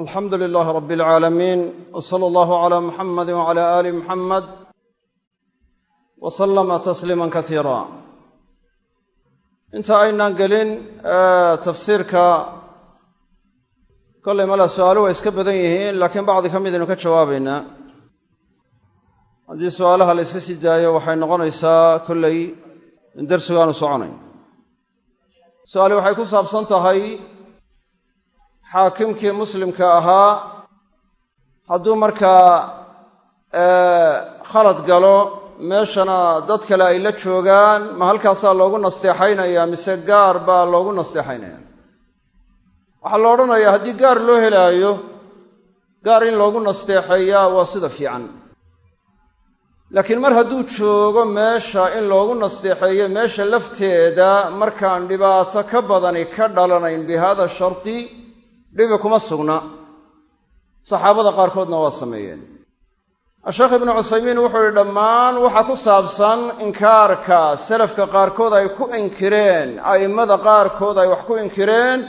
alxamdu lilaahi rabbi alcaalamiin w sala allahu calaa muxamadi wacala aali muxamed wa sallama tasliiman kasiira inta aynaan gelin tafsiirka kollay mala su'aalu waa iska badan yihiin laakiin bacdi ka midaynu ka jawaabaynaa. Haddii su'aalaha la yska sii daayo waxay noqonaysaa kollay in darsigaanu soconayn. Su'aali waxay ku saabsan tahay xaakimkii muslimka ahaa hadduu markaa khalad galo meeshana dad kale ay la joogaan ma halkaasaa loogu nasteexaynaya mise gaar baa loogu nasteexaynaya? Waxaa la odhanayaa haddii gaar loo helaayo gaar in loogu nasteexeeyaa waa sida fiican. Laakiin mar hadduu joogo meesha in loogu nasteexeeyo meesha lafteeda markaan dhibaato ka badani ka dhalanayn bi hada sharti dhibi kuma sugna. Saxaabada qaarkoodna waa sameeyeen. Asheekh ibnu cuthaymiin wuxuu yihi dhammaan waxa ku saabsan inkaarka salafka qaarkood ay ku inkireen a'immada qaarkood ay wax ku inkireen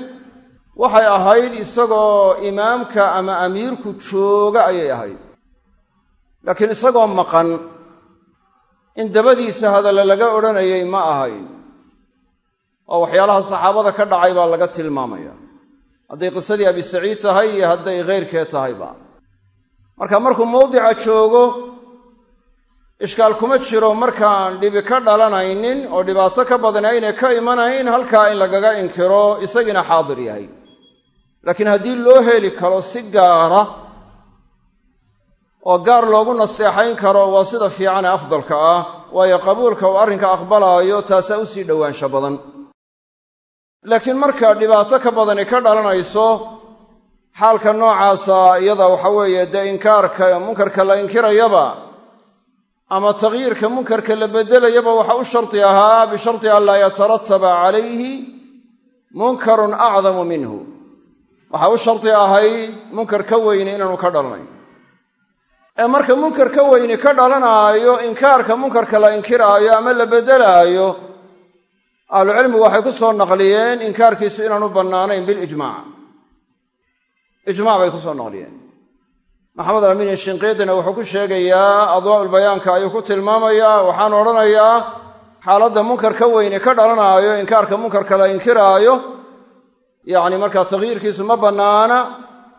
waxay ahayd isagoo imaamka ama amiirku jooga ayay ahayd. Laakiin isagoo maqan in dabadiisa hadalla laga odhanayay ma ahayn. Oo waxyaalaha saxaabada ka dhacay baa laga tilmaamaya hadday qisadii abi saciid tahay iyo hadday khayrkee tahayba marka markuu mawdica joogo ishkaal kuma jiro markaan dhibi ka dhalanaynin oo dhibaato ka badan aynay ka imanayn halkaa in lagaga inkiro isagiina xaadir yahay. Laakiin haddii loo heli karo si gaara oo gaar loogu nasteexayn karo waa sida fiican ee afdalka ah. Waayo qabuulka uu arrinka aqbalaayo taasaa u sii dhowaansho badan laakiin marka dhibaato ka badani ka dhalanayso xaalka noocaasa iyada waxa weeye dee inkaarka munkarka la inkirayaba ama tagyiirka munkarka la beddelayaba waxa u shardi ahaa bisharti an laa yatarataba calayhi munkarun acdamu minhu. Waxa u shardi ahayd munkar ka weyni inaanu ka dhalanayn. Ee marka munkar ka weyni ka dhalanaayo inkaarka munkarka la inkiraayo ama la beddelaayo ahlucilmigu waxay ku soo naqliyeen inkaarkiisu inaanu bannaanayn bilijmaac ijmac bay ku soo naqliyeen. Maxamed alamin shinqiidina wuxuu ku sheegayaa adwaa'ulbayaanka ayuu ku tilmaamayaa waxaanu odhanayaa xaaladda munkar ka weyni ka dhalanaayo inkaarka munkarka la inkiraayo yacni markaa takhyiirkiisu ma bannaana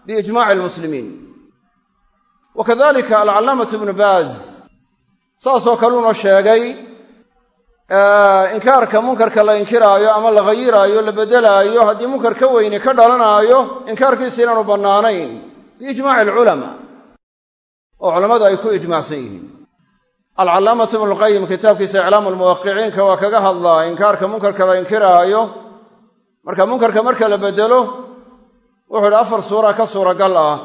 biijmaaci almuslimiin wa kadalika alcallaamatu ibnu baaz saasoo kaluuna sheegay inkaarka munkarka la inkiraayo ama la khayiraayo la beddelaayo haddii munkar ka weyni ka dhalanaayo inkaarkiisa inaanu bannaanayn. Biijmaaci alculamaa oo culammadu ay ku ijmaacsan yihiin. Alcallaamatu ibnulqayim kitaabkiisa iclaamu lmuwaqiciinka waa kaga hadlaa inkaarka munkarka la inkiraayo. Marka munkarka marka la beddelo wuxuu idhi afar suura ka suuragal ah.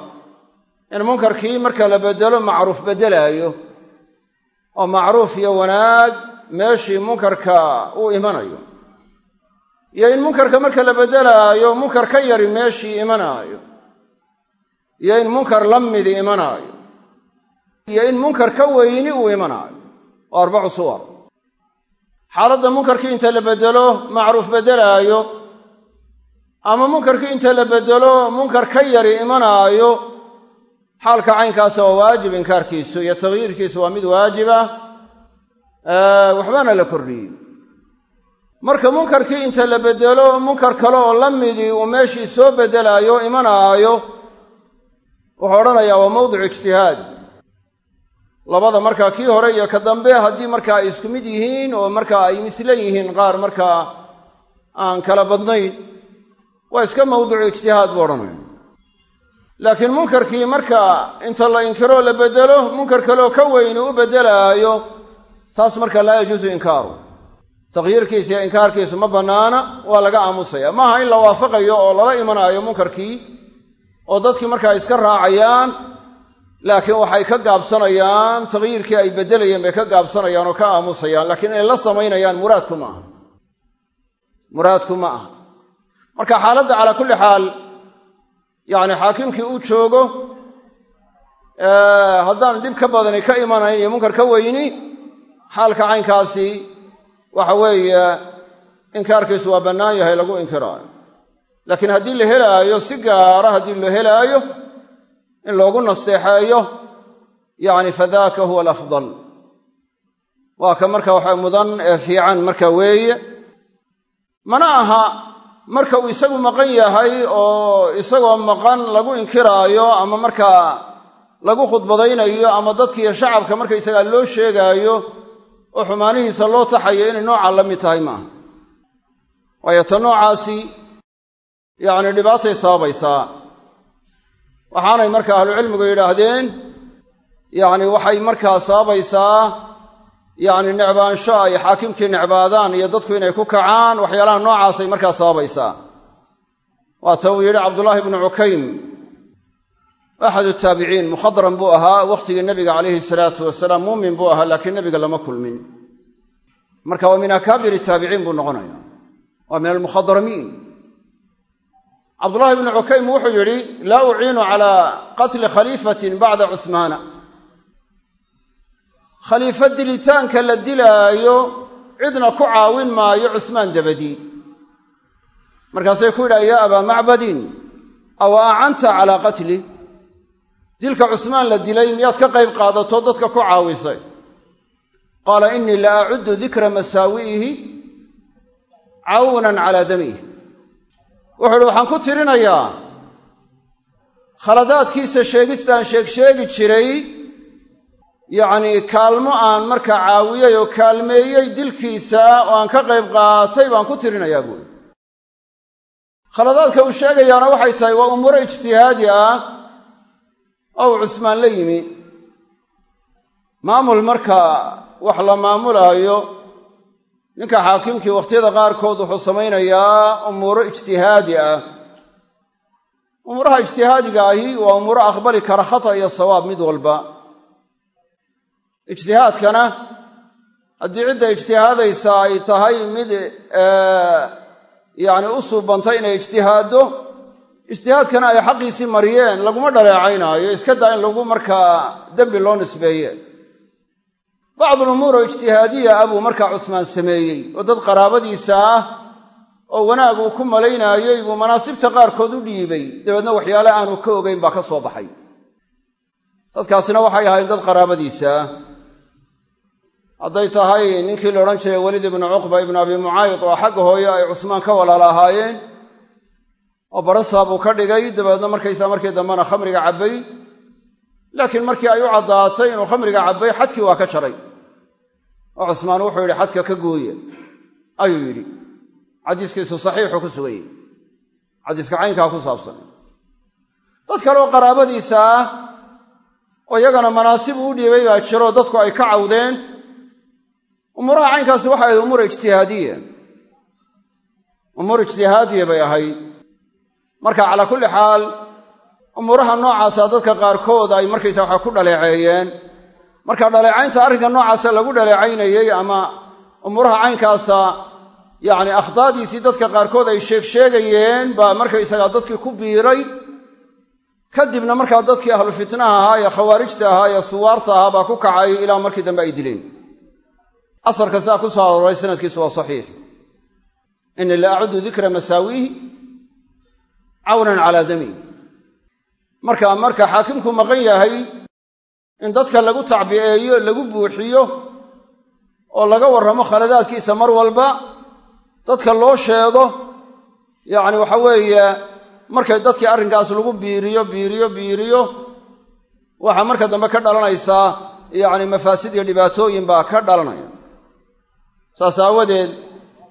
In munkarkii marka la beddelo macruuf beddelaayo oo macruuf iyo wanaag meeshii munkarka uu imanayo. Iyo in munkarka marka la beddelaayo munkar ka yari meeshii imanaayo. Iyo in munkar la midi imanaayo. Iyo in munkar ka weyni uu imanaayo. Oo arbacu suwar. Xaaladda munkarkii inta la beddelo macruuf beddelaayo ama munkarkii inta la beddelo munkar ka yari imanaayo. Xaalka caynkaasa waa waajib inkaarkiisu iyo takhyiirkiisu waa mid waajiba waxbaana la kordhiyey marka munkarkii inta la beddelo munkar kale oo la midii uu meeshii soo beddelaayo o imanaayo wuxuu odhanayaa waa mawdicu ijtihaad. Labada markaa kii hore iyo ka dambe haddii markaa ay isku mid yihiin oo markaa ay mislan yihiin qaar markaa aan kala badnayn waa iska mawdicu ijtihaad buu odhanaya laakiin munkarkii marka inta la inkiroo la beddelo munkar kaleoo ka weyni u beddelaayo taas marka laa yajuusu inkaaru. Takhyiirkiisa iyo inkaarkiisu ma bannaana waa laga aamusaya. Maaha in la waafaqayo oo lala imanaayo munkarkii oo dadkii markaa iska raacayaan laakiin waxay ka gaabsanayaan takhyiirkii ay beddelayeen bay ka gaabsanayaan oo ka aamusayaan laakiin inay la samaynayaan muraadku ma aha. Muraadku ma aha. Marka xaaladda calaa kulli xaal yacni xaakimkii uu joogo haddaan dhib ka badani ka imanayn iyo munkar ka weyni xaalka caynkaasi waxa weeye inkaarkiisu waa bannaan yahay lagu inkiraayo. Laakiin haddii la helaayo si gaara haddii la helaayo in loogu nasteexeeyo yacni fadaaka huwa alafdal. Waa ka marka waxa mudan ee fiican marka weeye. Mana aha marka uu isagu maqan yahay oo isagoo maqan lagu inkiraayo ama markaa lagu khudbadaynayo ama dadkiiyo shacabka markaysagaa loo sheegaayo oo xumaanihiisa loo taxayo inay noocaa la mid tahay maaha. Waayo ta noocaasi yacni dhibaatay sababaysaa. Waxaanay marka ahlucilmigu yidhaahdeen yacni waxay markaa sababaysaa yacni necbaansho ay xaakimkii necbaadaan iyo dadku inay ku kacaan waxyaalaha noocaasay markaa sababaysaa. Waata uu yidhi cabdullaahi bnu cukaym axadu taabiciin mukhadram buu ahaa wakhtigii nebiga calayhi salaatu wasalaam muumin buu ahaa laakiin nebiga lama kulmin marka waa min akaabiri taabiciin buu noqonaya waa min almukhadramiin cabdullaahi bnu cukaym wuxuu yidhi laa uciinu calaa qatli khaliifatin bacda cuhmaana khaliifo dilitaanka la dilaayo cidna ku caawin maayo cusmaan dabadii markaasay ku yidhaha yaa abaa macbadin aw acanta calaa qatli dilka cusmaan la dilay miyaad ka qayb qaadato? Dadka ku caawisay. Qaala innii la acuddu dikra masaawi'ihi cawnan calaa damihi wuxuu ihi waxaan ku tirinayaa khaladaadkiisa sheegistaan sheegsheegi jiray yacnii kaalmo aan markaa caawiyey oo kaalmeeyey dilkiisa oo aan ka qayb qaatay baan ku tirinayaa buuri khaladaadka uu sheegayaana waxay tahay waa umuuro ijtihaadi ah oo uu cusmaan la yimi. Maamul marka wax la maamulaayo ninka xaakimkii wakhtiyada qaarkood wuxuu samaynayaa umuuro ijtihaadi ah. Umuuraha ijtihaadiga ahi waa umuuro aqbali kara khata iyo sawaab mid walba. Ijtihaadkana haddii cidda ijtihaadaysa ay tahay mid yacni u suubantay inay ijtihaaddo ijtihaadkana ay xaqiisii mariyeen laguma dhaleecaynaayo iska daa in lagu markaa dembi loo nisbeeye. Bacdu lumuur oo ijtihaadiya ah buu markaa cusmaan sameeyey oo dad qaraabadiisa ah oo wanaag uu ku malaynaayey buu manaasibta qaarkood u dhiibay. Dabeedna waxyaale aanu ka ogeyn baa ka soo baxay. Dadkaasina waxay ahayn dad qaraabadiisa. Hadday tahay ninkii la odhan jiray weliid ibnu cuqba ibnu abi mucaayid oo xagga hooye ay cusmaan ka walaala ahaayeen oo barasaa buu ka dhigay dabeedna markaysaa markii dambena khamriga cabbay laakiin markii ay u caddaatay inuu khamriga cabbay xadkii waa ka jaray. Oo cusmaan wuxuu yidhi xadka ka gooye ayuu yidhi. Xadiiskiisu saxiixu ku suganyey xadiiska caynkaa ku saabsan. Dad kale oo qaraabadiisa ah oo iyagana manaasib uu dhiibay baa jiro dadku ay ka cawdeen. Umuuraha caynkaasi waxay ahayd umuur ijtihaadiya. Umuur ijtihaadiya bay ahayd marka calaa kulli xaal umuuraha noocaasa dadka qaarkood ay markaysa waxa ku dhaleeceeyeen. Marka dhaleecaynta arrinka noocaasa lagu dhaleecaynayey ama umuuraha caynkaasa yacni akhdaadiisii dadka qaarkood ay sheeg sheegayeen baa markaysagaa dadkii ku biiray. Kadibna markaa dadkii ahlu fitnaha ahaa ee khawaarijta ahaa ee suwaarta ahaa baa ku kacay ilaa markii dambe ay dileen. Asarka sidaa ku soo arooray sanadkiisu waa saxiix. Inii la acudu dikra masaawiihi cawnan calaa damihi marka marka xaakimku maqan yahay in dadka lagu tacbiyeeyo lagu buuxiyo oo laga warramo khaladaadkiisa mar walba dadka loo sheego yacni waxa weeye markay dadkii arrinkaas lagu biiriyo biiriyo biiriyo waxaa marka dambe ka dhalanaysaa yacni mafaasid iyo dhibaatooyin baa ka dhalanaya. Saas aawadeed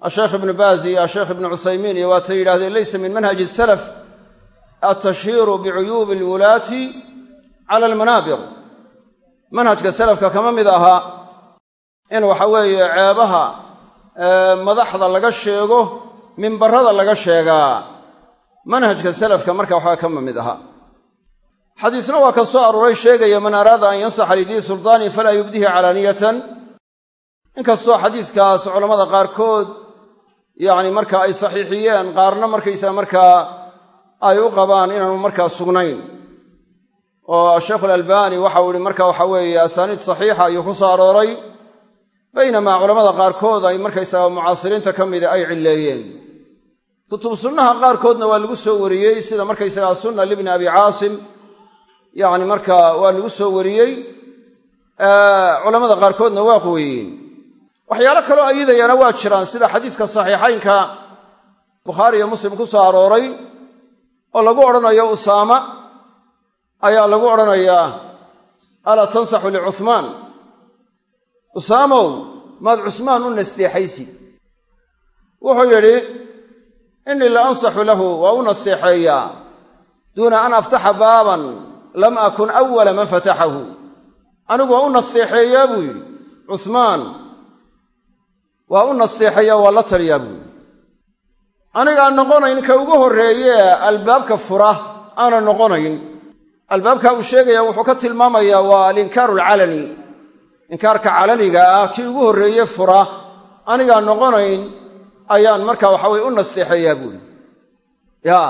asheekh ibnu baaz iyo asheekh ibnu cuthaymiin iyo waatay yidhahdeen leysa min manhaji salaf altashhiiru bicuyuubi alwulaati cala almanaabir manhajka salafka kama mid aha in waxa weeye ceebaha madaxda laga sheego mimbarada laga sheegaa manhajka salafka marka waxaa kama mid aha. Xadiisna waa ka soo arooray sheegaya man araada an yansaxa lidii sultaani falaa yubdihi calaaniyatan inkastoo xadiiskaas culammada qaarkood yacni marka ay saxiixiyeen qaarna markaysaa markaa ay u qabaan inaanu markaa sugnayn. Oo sheekhu alalbani waxau ihi marka waxa weeye asaaniid saxiixa ayuu ku soo arooray baynamaa culammada qaarkood ay markaysaga mucaasiriinta ka mida ay cilleeyeen. Kutub sunnaha qaarkoodna waa lagu soo wariyey sida markaysagaa sunna libni abi caasim yacni marka waa lagu soo wariyey culammada qaarkoodna waa quweeyeen. Waxyaalo kaloo ayidayana waa jiraan sida xadiiska saxiixaynka bukhaari iyo muslim ku soo arooray oo lagu odhanayo usaama ayaa lagu odhanayaa alaa tansaxu licuhmaan usaamow maad cusmaan u nasteexaysid. Wuxuu yidhi innii la ansaxu lahu waa u nasteexeeyaa. Duuna an aftaxa baaban lam akun awala man fataxahu. Anigu waa u nasteexeeyaa buu yidhi. Cuhmaan waa u nasteexeeyaa waa la taliyaa buu yidhi anigaan noqonayn ka ugu horreeye albaabka fura aanan noqonayn. Albaabkaa uu sheegaya wuxuu ka tilmaamayaa waa alinkaaru alcalani inkaarka calaniga ah kii ugu horreeye fura anigaan noqonayn ayaan marka waxa weye u nasteexeeyaa buuhi ya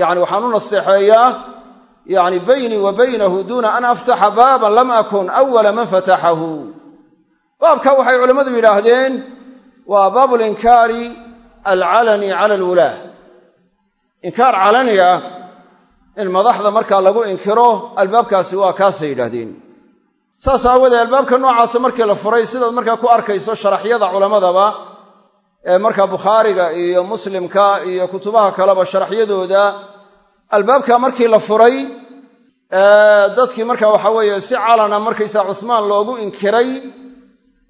yacni waxaan u nasteexeeyaa yani baynii wa baynahu duuna an aftaxa baaban lam akun awala man fataxahu. Baabka waxay culammadu yidhaahdeen waa baabu linkaari alcalani cala alwulaah inkaar calani ah in madaxda markaa lagu inkiro albaabkaasi waa kaasay yidhaahdeen. Saas aawoodee albaabka noocaasa markii la furay sidaad markaa ku arkayso sharaxyada culammadaba ee markaa bukhaariga iyo muslimka iyo kutubaha kaleba sharaxyadooda albaabka markii la furay dadkii marka waxa weeye si calana markaysaa cusmaan loogu inkiray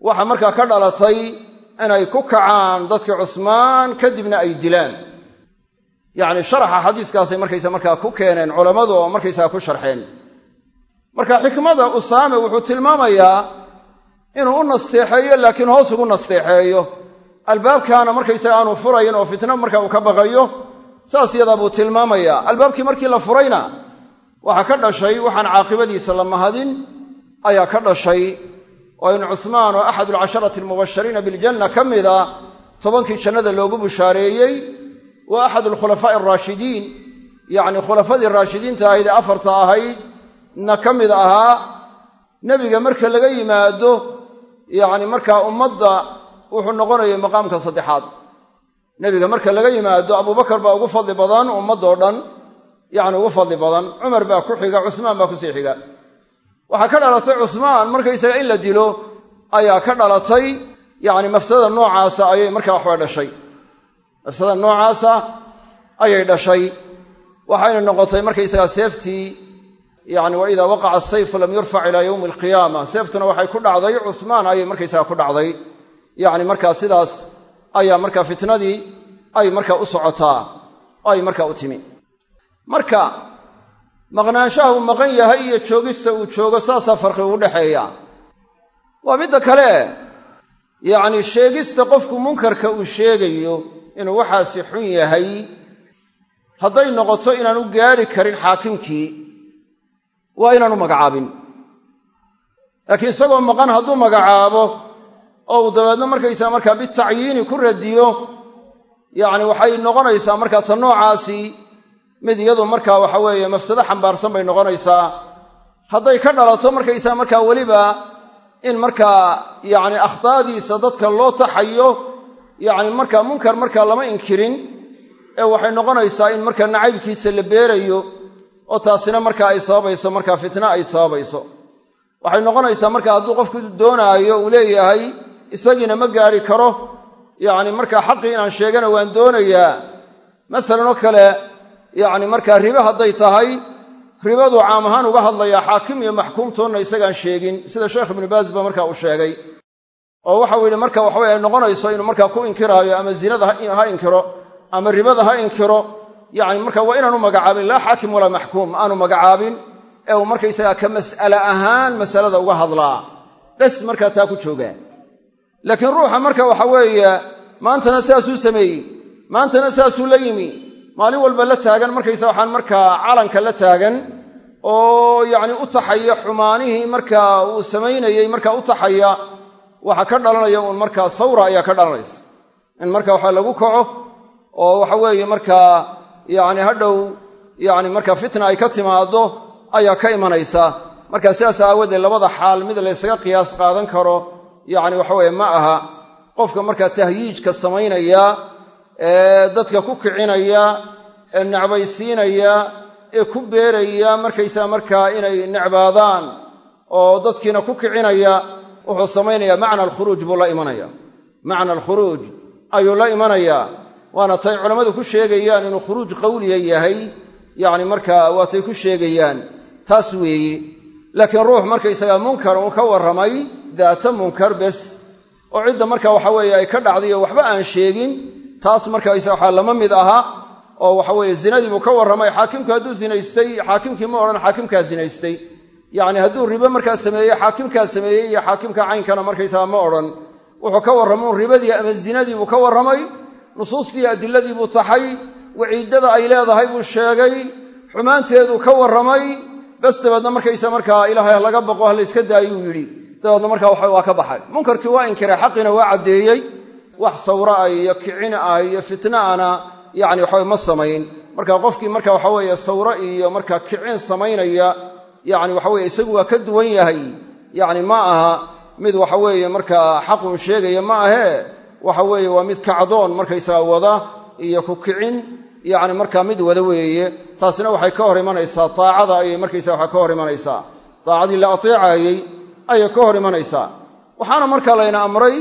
waxa markaa ka dhalatay inay ku kacaan dadkii cusmaan kadibna ay dilaan. Yacni sharaxa xadiiskaasay markaysa markaa ku keeneen culammadu oo markaysaga ku sharxeen. Marka xikmada usaame wuxuu tilmaamayaa inuu u nasteexeeyo laakiin hoos ugu nasteexeeyo. Albaabkaana markaysaga aanu furayn oo fitna marka uu ka baqayo saas yadaa buu tilmaamayaa. Albaabkii markii la furayna waxaa ka dhashay waxaan caaqibadiisa la mahadin ayaa ka dhashay oo in cusmaan oo axad alcasharati almubashariina biljanna ka mida tobankii jannada loogu bushaareeyey wa axad alkhulafaa'i araashidiin yacni khulafadii raashidiinta ahayd ee afarta ahayd na ka mid ahaa nebiga marka laga yimaado yacni markaa ummadda wuxuu noqonayay maqaamka saddexaad. Nebiga marka laga yimaado abubakar baa ugu fadli badan ummaddoo dhan yacni ugu fadli badan. Cumar baa ku xiga cusmaan baa ku sii xiga waxaa ka dhalatay cusmaan markaysaga in la dilo ayaa ka dhalatay yacni mafsadada noocaasa ayay markaa waxbaa dhashay. Mafsadada noocaasa ayay dhashay. Waxayna noqotay markaysaga seeftii yacni wa idaa waqaca asayfu lam yurfac ilaa yowmi alqiyaama. Seeftuna waxay ku dhacday cusmaan ayay markaysaga ku dhacday. Yacni markaa sidaas ayaa markaa fitnadii ay markaa u socotaa ay markaa u timi. Marka maqnaanshaha uu maqan yahay iyo joogista uu joogo saasaa farqi ugu dhexeeya waa midda kale yacni sheegista qofku munkarka uu sheegayo inuu waxaasi xun yahay hadday noqoto inaanu gaadhi karin xaakimkii waa inaanu magacaabin. Laakiin isagoo maqan hadduu magacaabo oo uu dabeedna markaysaa markaa bitacyiini ku radiyo yacni waxay noqonaysaa markaa ta noocaasi mid iyadu markaa waxa weeye mafsado xambaarsan bay noqonaysaa. Hadday ka dhalato markaysaa markaa weliba in markaa yacni akhtaadiisa dadka loo taxayo yacni markaa munkar markaa lama inkirin ee waxay noqonaysaa in markaa nacaybkiisa la beerayo oo taasina markaa ay sababayso markaa fitna ay sababayso. Waxay noqonaysaa markaa hadduu qofku doonaayo uu leeyahay isagiina ma gaadhi karo. Yacni markaa xaqii inaan sheegana waan doonayaa. Masalan oo kale yacni markaa ribe hadday tahay ribadu caam ahaan uga hadlayaa xaakim iyo maxkuumtoonna isagaan sheegin sida sheekh ibnu baas ba markaa uu sheegay. Oo waxau yidhi marka waxaweye ay noqonayso inuu markaa ku inkiraayo ama zinada ha inkiro ama ribada ha inkiro yacni marka waa inaanu magacaabin laa xaakim walaa maxkuum aanu magacaabin. Ee uu markaysagaa ka mas'ale ahaan masalada uga hadlaa. Bes markaa taa ku joogaa laakiin ruuxa marka waxa weeye maantana saasuu sameeyey maantana saasuu la yimi maalin walba la taagan markaysa waxaan markaa calanka la taagan oo yacni u taxaya xumaanihii markaa uu samaynayey markaa u taxaya waxa ka dhalanaya uun markaa sawra ayaa ka dhalanaysa. In marka waxa lagu kaco oo waxa weeye markaa yacni hadhow yacni markaa fitna ay ka timaado ayaa ka imanaysa. Marka sidaas aawadeed labada xaal mid laysaga qiyaas qaadan karo yacni waxa weye ma aha. Qofka markaa tahyiijka samaynaya dadka ku kicinaya ee necbaysiinaya ee ku beeraya markaysaa markaa inay necbaadaan oo dadkiina ku kicinaya wuxuu samaynayaa macna alkhuruuj buu la imanaya macna alkhuruuj ayuu la imanayaa. Waana tay culammadu ku sheegayaan inuu khuruuj qawliya yahay yacni markaa waatay ku sheegayaan taas weeye. Laakiin ruux markaysagaa munkar uu ka warramay daata munkar bes. Oo cidda marka waxa weeye ay ka dhacdayo waxba aan sheegin taas markaysa waxaa lama mid aha oo waxa weeye zinadii buu ka warramay. Xaakimku hadduu zinaystay xaakimkii ma odhan xaakimkaa zinaystay. Yacni hadduu ribo markaa sameeyey xaakimkaa sameeyey iyo xaakimka caynkana markaysaga ma odhan. Wuxuu ka warramay un ribadii ama zinadii buu ka warramay nusuustii adiladii buu taxay waciidada ay leedahay buu sheegay xumaanteeduu ka warramay. Bas dabeedna markaysa markaa ilaahay laga baqo ha layska daayuu yidhi. Dabeedna markaa waa ka baxay. Munkarkii waa inkiray xaqiina waa caddeeyey wax sawra ah iyo kicin ah iyo fitna ana yani waxawe ma samayn. Marka qofkii marka waxaweeye sawro iyo marka kicin samaynaya yani waxaweye isagu waa ka duwan yahay. Yani ma aha mid waxaweeye markaa xaqun sheegaya ma ahee waxa weeye waa mid kacdoon markaysaga wada iyo ku kicin yani markaa mid wada weeye. Taasina waxay ka hor imanaysaa taacada ayay markaysa waxa ka hor imanaysaa. Taacadii la ateecayey ayay ka hor imanaysaa. Waxaana markaa layna amray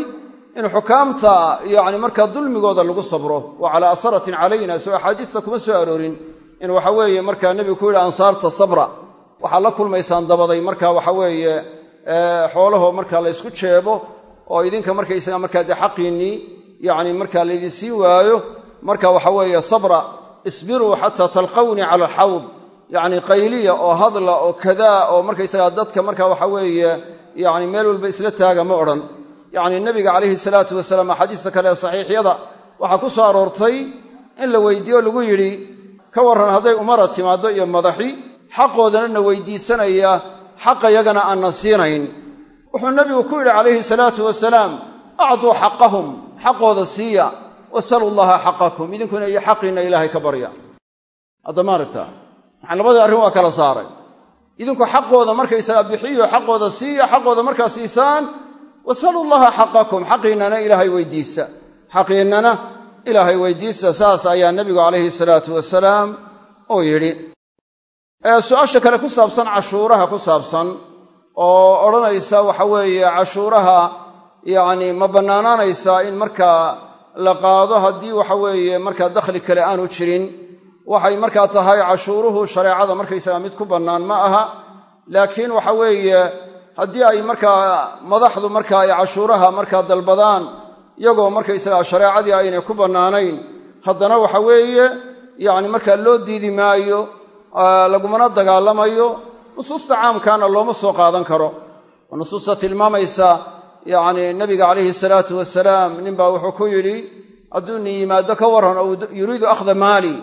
in xukaamta yani markaa dulmigooda lagu sabro wa calaa asaratin calayna soo axaadiista kuma soo aroorin in waxa weeye markaa nebigu ku yidhi ansaarta sabra waxaad la kulmaysaan dabaday marka waxa weeye xoolaho marka la ysku jeebo oo idinka markaysaga markaa dee xaqiinnii yani markaa laydin sii waayo marka waxa weeye sabra isbiruu xataa talqawnii cala alxawd yacni qayliya oo hadla oo kadaa oo markaysaga dadka marka waxa weeye yani meel walba isla taaga ma odhan yacni nebiga calayhi salaatu wasalaam axaadiista kale ee saxiixyada waxaa ku soo aroortay in la weydiiyo lagu yidhi ka warran hadday umara timaaddo iyo madaxi xaqoodana na weydiisanaya xaqayagana aanna siinayn. Wuxuu nebigu ku yidhi calayhi salaatu wasalaam acduu xaqahum xaqooda siiya wasalu llaha xaqakum idinkuna iyo xaqiinna ilaahay ka barya. Hadda ma aragtaa maxaa labadii arrin waa kala saaray. Idinku xaqooda markaysaga bixiyo xaqooda siiya xaqooda markaa siisaan wasalu llaha xaqakum xaqiinnana ilaahay weydiisa. Xaqiinnana ilaahay weydiisa saas ayaa nebigu calayhi salaatu wasalaam uu yidhi. Su'aasha kale ku saabsan cashuuraha ku saabsan oo odhanaysa waxa weeye cashuuraha yacni ma bannaanaanaysaa in markaa la qaado haddii waxa weeye markaa dakhli kale aanu jirin. Waxay markaa tahay cashuuruhu shareecada markaysaga mid ku bannaan ma aha. Laakiin waxa weeye haddii ay markaa madaxdu markaa ay cashuuraha markaa dalbadaan iyagoo markaysaga shareecadii aynay ku bannaanayn haddana waxa weeye yacni markaa loo diidi maayo lagumana dagaalamayo nusuusta caamkaana looma soo qaadan karo. Nusuusta tilmaamaysa yacni nabiga calayhi salaatu wasalaam ninbaa wuxuu ku yidhi hadduu nin yimaado ka warran oo yuriidu akhda maali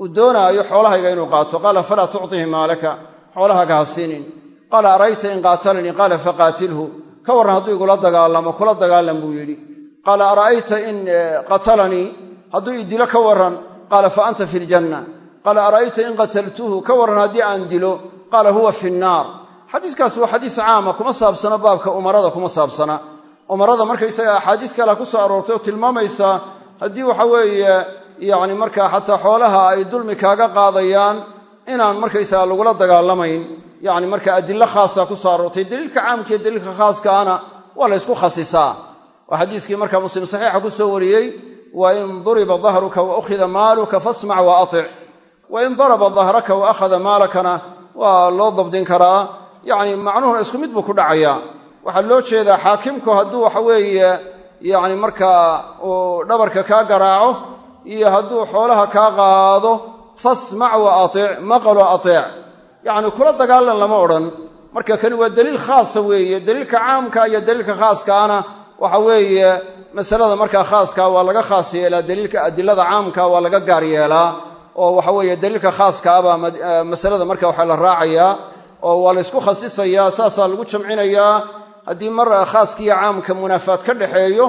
uu doonaayo xoolahayga inuu qaato. Qaala falaa tuctihi maalaka xoolahaaga ha siinin qaala arayta in qaatalanii qaala faqaatilhu ka warran hadduu igula dagaalamo kula dagaalam buu yidhi qaala ara'ayta in qatalanii hadduu i dilo ka warran qaala fa anta fi ljanna qaala ara'ayta in qataltuhu ka warran haddii aan dilo qaala huwa fi nnaar xadiiskaas waa xadiis caama kuma saabsana baabka umarada kuma saabsana umarada markaysaga axaadiis kalea ku soo aroortay oo tilmaamaysa haddii waxa weeye yacni markaa xataa xoolaha ay dulmi kaaga qaadayaan inaan markaysaga lagula dagaalamayn yacni marka adilo khaasa ku soo aroortay daliilka caamka iyo daliilka khaaskaana waa la ysku khasisaa. Waa xadiiskii marka muslim saxiixa ku soo wariyey wa in duriba dahruka wa ukhida maaluka fasmac wa atic. Wa in daraba dahraka wa akhada maalakana waa loo dabdin karaa. Yacni macnuhuna isku mid buu ku dhacayaa. Waxaa loo jeedaa xaakimku hadduu waxa weeye yacni markaa uu dhabarka kaa garaaco iyo hadduu xoolaha kaa qaado fasmac wa maqalo ateec yacni kula dagaalan lama odhan. Marka kani waa daliil khaasa weeye daliilka caamka iyo daliilka khaaskaana waxa weeye masalada markaa khaaskaa waa laga khaas yeelaa daliilka adilada caamka waa laga gaar yeelaa oo waxa weeye daliilka khaaskaabaa masalada marka waxa la raacayaa oo waa la ysku khasisayaa saasaa lagu jamcinayaa. Haddii mar khaaskiiyo caamka munaafaad ka dhaxeeyo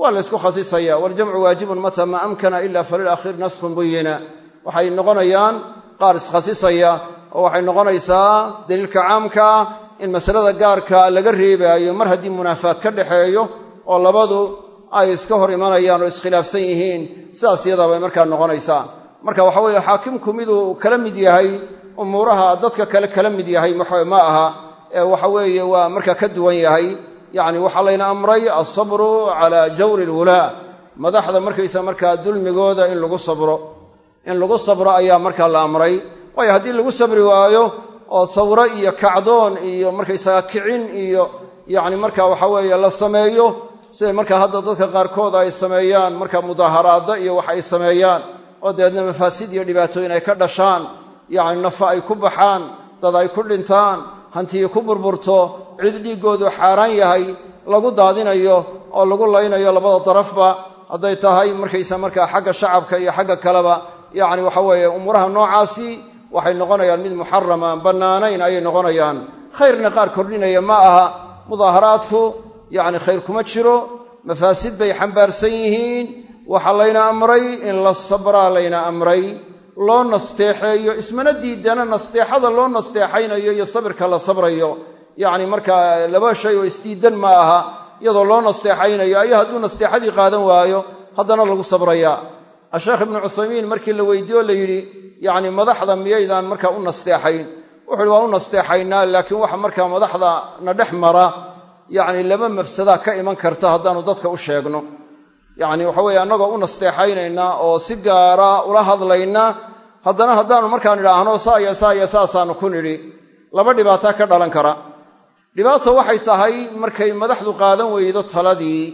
waa la ysku khasisaya waljamcu waajibun mata maa amkana ila falilakhiir naskhun buyina. Waxay noqonayaan qaar iskhasisaya oo waxay noqonaysaa daliilka caamka in masalada gaarka laga reebaayo mar haddii munaafaad ka dhaxeeyo oo labadu ay iska hor imanayaan oo iskhilaafsan yihiin sidaas iyadaa bay markaa noqonaysaa. Marka waxa weeye xaakimku miduu kala mid yahay umuuraha dadka kale kala mid yahay ma aha. Waxa weeye waa markaa ka duwan yahay. Yacni waxaa layna amray alsabru calaa jawri alwulaa madaxda markaysa markaa dulmigooda in lagu sabro. In lagu sabro ayaa markaa la amray waayo haddii lagu sabri waayo oo sawro iyo kacdoon iyo markaysaga kicin iyo yacni marka waxa weeye la sameeyo siday markaa hadda dadka qaarkood ay sameeyaan markaa mudaaharaada iyo wax ay sameeyaan oo dabeedna mafaasid iyo dhibaatooyin ay ka dhashaan yacni nafa ay ku baxaan dad ay ku dhintaan hantiyi ku burburto cid dhiiggoodu xaaraan yahay lagu daadinayo oo lagu laynayo labada darafba hadday tahay markaysa markaa xagga shacabka iyo xagga kaleba yacni waxa weeye umuuraha noocaasi waxay noqonayaan mid muxarama bannaanayn ayay noqonayaan. Khayrna qaar kordhinaya ma aha mudaaharaadku yacni khayr kuma jiro mafaasid bay xambaarsan yihiin. Waxaa layna amray in la sabraa layna amray loo nasteexeeyo ismana diidana nasteexada loo nasteexaynayo iyo sabirka la sabrayo. Yacni markaa laba shay oo isdiidan ma aha iyadoo loo nasteexaynayo ayaa hadduu nasteexadii qaadan waayo haddana lagu sabrayaa asheekh ibnu cuthaymiin markii la weydiiyo la yidhi yacni madaxda miyaydaan markaa u nasteexayn. Wuxu uhi waa u nasteexaynaa laakiin waxa markaa madaxda na dhex yacni laba mafsadaa ka iman karta haddaanu dadka u sheegno. Yacni waxa weeye annagoo u nasteexaynaynaa oo si gaara ula hadlaynaa haddana haddaanu markaan idhaahno saaya saaya saasaanu ku nidhi. Laba dhibaataa ka dhalan kara. Dhibaata waxay tahay markay madaxdu qaadan weydo taladii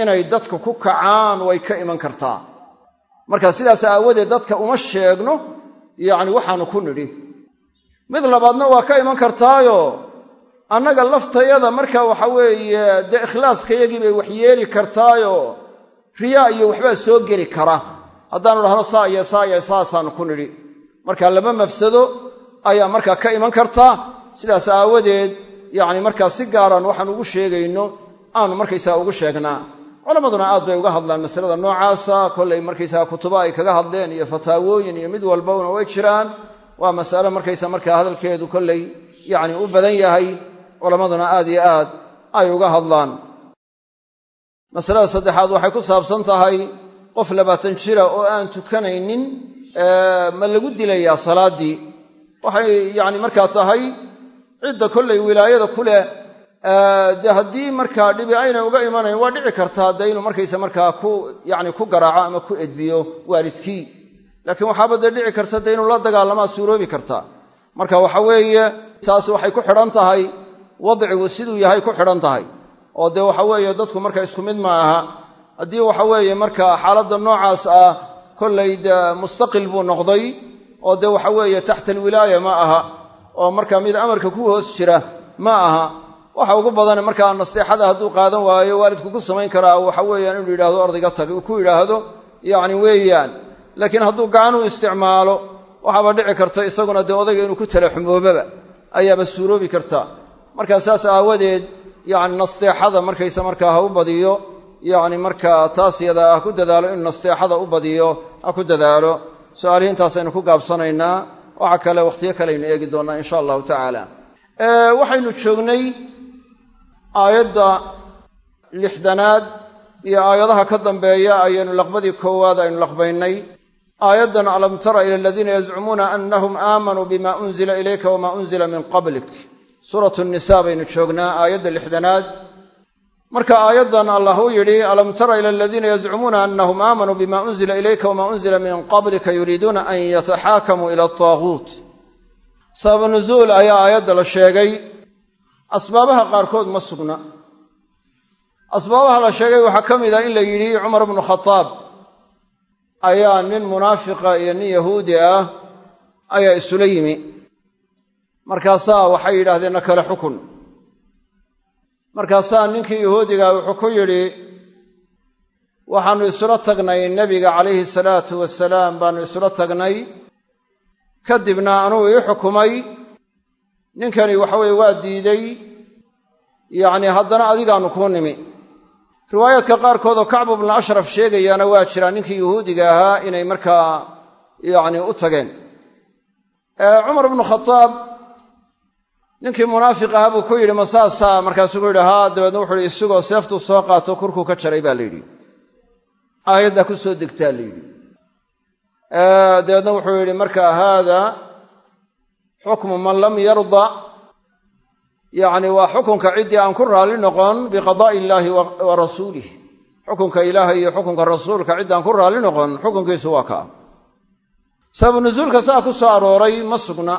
inay dadka ku kacaan way ka iman kartaa marka sidaas aawadeed dadka uma sheegno yacni waxaanu ku nidhi. Mid labaadna waa ka iman kartaayo annaga laftayada marka waxa weeye dee ikhlaaskayagii bay wax yeeli kartaayo riyaa iyo waxbaa soo geli kara. Haddaanu dhahno saa iyo saa iyo saasaanu ku nidhi. Marka laba mafsado ayaa markaa ka iman karta. Sidaas aawadeed yacni markaa si gaaraan waxaan ugu sheegayno aanu markaysaga ugu sheegnaa culammaduna aad bay uga hadlaan masalada noocaasa kollay markaysaga kutubo ay kaga hadleen iyo fataawooyin iyo mid walbana way jiraan. Waa masalo markaysa markaa hadalkeedu kollay yacni u badan yahay culammaduna aad iyo aad ay uga hadlaan. Masalada saddexaad waxay ku saabsan tahay qof labaatan jira oo aan tukanaynin ma lagu dilayaa salaaddii waxay yacni markaa tahay cidda kollay wilaayada ku leh dee haddii markaa dhibi aynay uga imanayn waa dhici kartaa dee inuu markaysa markaa ku yacni ku garaaco ama ku edbiyo waalidkii. Laakiin waxaaba dee dhici karta inuu la dagaalamaa suuroobi kartaa marka waxa weeye taas waxay ku xidhan tahay wadcigu siduu yahay ku xidhan tahay. Oo dee waxa weeye dadku marka isku mid ma aha haddii waxa weeye marka xaaladda noocaas ah kollay dee mustaqil buu noqday oo dee waxa weeye taxta alwilaaya ma aha. Oo marka mid amarka ku hoos jira ma aha waxa ugu badan markaa naseexada hadduu qaadan waayo waalidku ku samayn karaa waxa weeyaan inuu yidhahdo ardayga tag ku yidhaahdo yacni weeyaan. Laakiin hadduu gacanuu isticmaalo waxaaba dhici karta isaguna dee odayga inuu ku talaxumoobaba ayaaba suuroobi karta. Markaa saas aawadeed yacni nasteexada markaysa markaa ha u badiyo yacni markaa taas yada ha ku dadaalo inuu nasteexada u badiyo ha ku dadaalo. Su'aalihi intaasaynu ku gaabsanaynaa. Waxa kale wakhtiyo kaleaynu eegi doonnaa insha allahu tacaala. Waxaynu joognay aayadda lixdanaad iyo aayadaha ka dambeeya ayaynu laqbadii koowaad aynu laqbaynay. Aayaddan alam tara ila aladiina yazcumuuna anahum aamanuu bima unzila ilayka wama unzila min qablik. Suuratu nisa baynu joognaa aayadda lixdanaad. Marka aayaddan allah uu yidhi alam tara ila aladiina yazcumuuna anahum aamanuu bima unzila ilayka wama unzila min qablika yuriiduuna an yataxaakamuu ila ataaguut sababa nuzuul ayaa aayadda la sheegay asbaabaha qaarkood ma sugna. Asbaabaha la sheegay waxaa ka mid ah in la yidhi cumar bnu khadaab ayaa nin munaafiqa iyo nin yahuudi ah ayaa isula yimi. Markaasaa waxay yidhaahdeen na kale xukun. Markaasaa ninkii yahuudiga wuxuu ku yidhi waxaannu isula tagnay nebiga calayhi salaatu wasalaam baannu isula tagnay. Kadibna anugu ii xukumay ninkani waxaweye waa diiday. Yacni haddana adigaannu kuu nimi. Riwaayaadka qaarkood oo kacbu bnu ashraf sheegayaana waa jiraan ninkii yahuudiga ahaa inay markaa yacni u tageen. Cumar bnu khadaab ninkii munaafiq ahaa buu ku yidhi ma saasaa? Markaasuu yidhi haa dabeedna wuxuu yidhi isagoo seeftuu soo qaato kurkuu ka jaray baa la yidhi. Aayaddaa ku soo degtaa la dabeedna wuxuu yidhi marka haada xukmu man lam yarda. Yacni waa xukunka ciddii aan ku raalli noqon biqadaa'i illaahi wa rasuulih xukunka ilaaha iyo xukunka rasuulka cidd aan ku raalli noqon xukunkiisu waa kaa. Sababu nusuulka saa ku soo arooray ma sugna.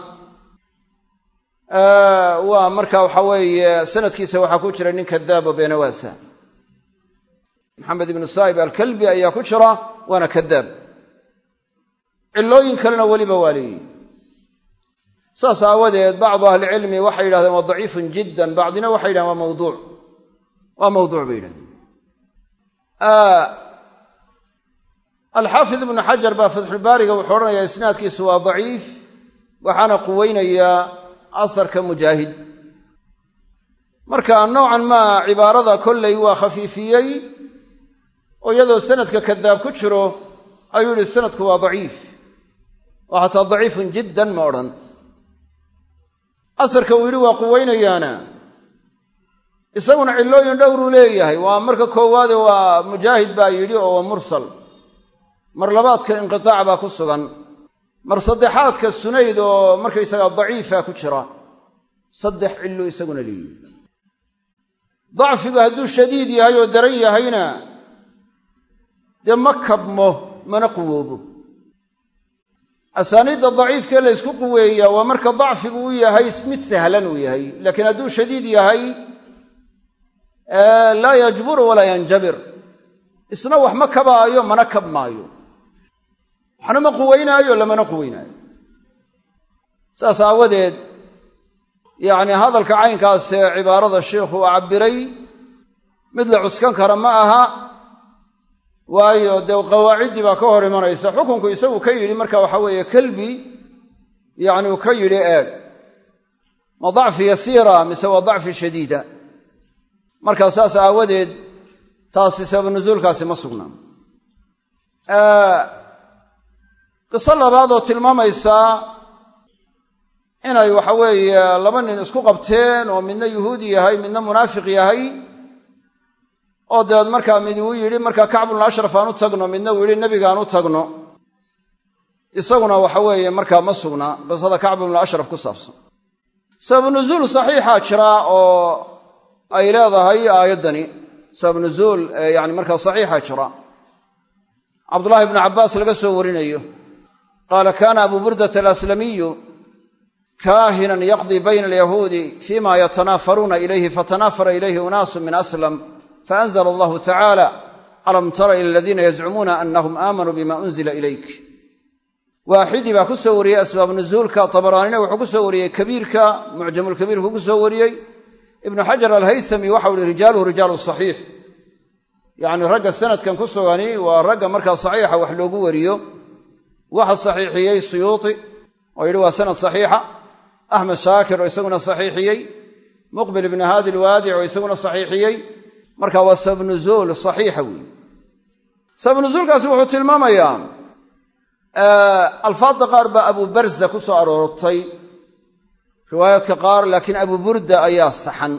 Waa marka waxa weeye sanadkiisa waxaa ku jira nin kadaabo beenawaasa. Maxamed ibnu saa'ib alkalbi ayaa ku jira waana kadaab. Cillooyin kalena weliba waa leeyihi saas aawadeed bacdu ahlicilmi waxay yidhahdeen waa daciifun jiddan bacdina waxay yidhahdeen waa mawduuc. Waa mawduuc bay yidhahdeen. Alxaafid ibnu xajar baa fatxulbaariga wuxuu odhanayaa isnaadkiisu waa daciif waxaana quweynayaa asarka mujaahid. Marka nowcan maa cibaarada kolley waa khafiifiyey? oo iyadoo sanadka kadaab ku jiro ayuu yihi sanadku waa daciif. Oo xataa daciifun jiddan ma odhan asarka uu yidhi waa quweynayaana isaguna cillooyin dhowruu leeyahay. Waa marka koowaade waa mujaahid baa yidhi oo waa mursal. Mar labaadka inqitaac baa ku sugan. Mar saddexaadka sunayd oo markaysagaa daciifa ku jira saddex cillo isaguna leeyihi dacfigu hadduu shadiid yahay oo daran yahayna dee ma kabmo mana quwoobo asaaniidda daciifkee la ysku quweeyaa waa marka dacfigu u yahay mid sahlan uu yahay laakiin hadduu shadiid yahay laa yajburu walaa yanjabir. Isna wax ma kabaayo mana kab maayo. Waxna ma quweynaayo lamana quweynaayo. Saas aawadeed yacni hadalka caynkaasee cibaarada sheikhu uu cabbiray mid la cuskan kara ma aha waayo dee qawaaciddii baa ka hor imanaysa. Xukunku isagu ka yidhi marka waxa weeye kelbi yacni uu ka yidhi eeg ma dacfi yasiira mise waa dacfi shadiida. Markaa saas aawadeed taasi sabab nusuulkaasi ma sugnaa qiso labaad oo tilmaamaysaa inay waxa weeye laba nin isku qabteen oo midna yuhuudi yahay midna munaafiq yahay oo dabeed markaa mid uu yidhi markaa kacbulna ashraf aan u tagno midna uu yidhi nebigaan u tagno. Isaguna waxa weeye markaa ma sugna qisada kacbulna ashraf ku saabsan. Sababu nuzuul saxiixa jira oo ay leedahay aayaddani. Sabab nuzuul yani markaa saxiixa jira. Cabdullaahi bnu cabbaas laga soo warinayo. Qaala kaana abu burdata alaslamiyu kaahinan yaqdii bayna alyahuudi fima yatanaafaruuna ilayhi fatanaafara ilayhi unaasu min aslam faanzla allahu tacaala alam tara ila aladiina yazcumuuna anahum aamanuu bima unzila ilayk waaxidii baa ku soo wariyey asbaab nuzuulka tabaraanina wuxuu ku soo wariyey kabiirka mucjamulkabiirku ku soo wariyey ibnu xajar alhaysami waxau ihi rijaaluhu rijaalu saxiix yacni ragga sanadkan ku sugani waa ragga markaa saxiixa wax loogu wariyo waxa saxiixiyey suyuuti oo yidhi waa sanad saxiixa axmed shaakir oo isaguna muqbil ibni haadi alwaadic oo isaguna saxiixiyey marka waa sabab nuzuul saxiixa weeye sabab nuzuulkaasi wuxuu tilmaamayaa alfaadda qaar baa abu barza ku soo aroortay riwaayaadka qaar laakiin abu burda ayaa saxan.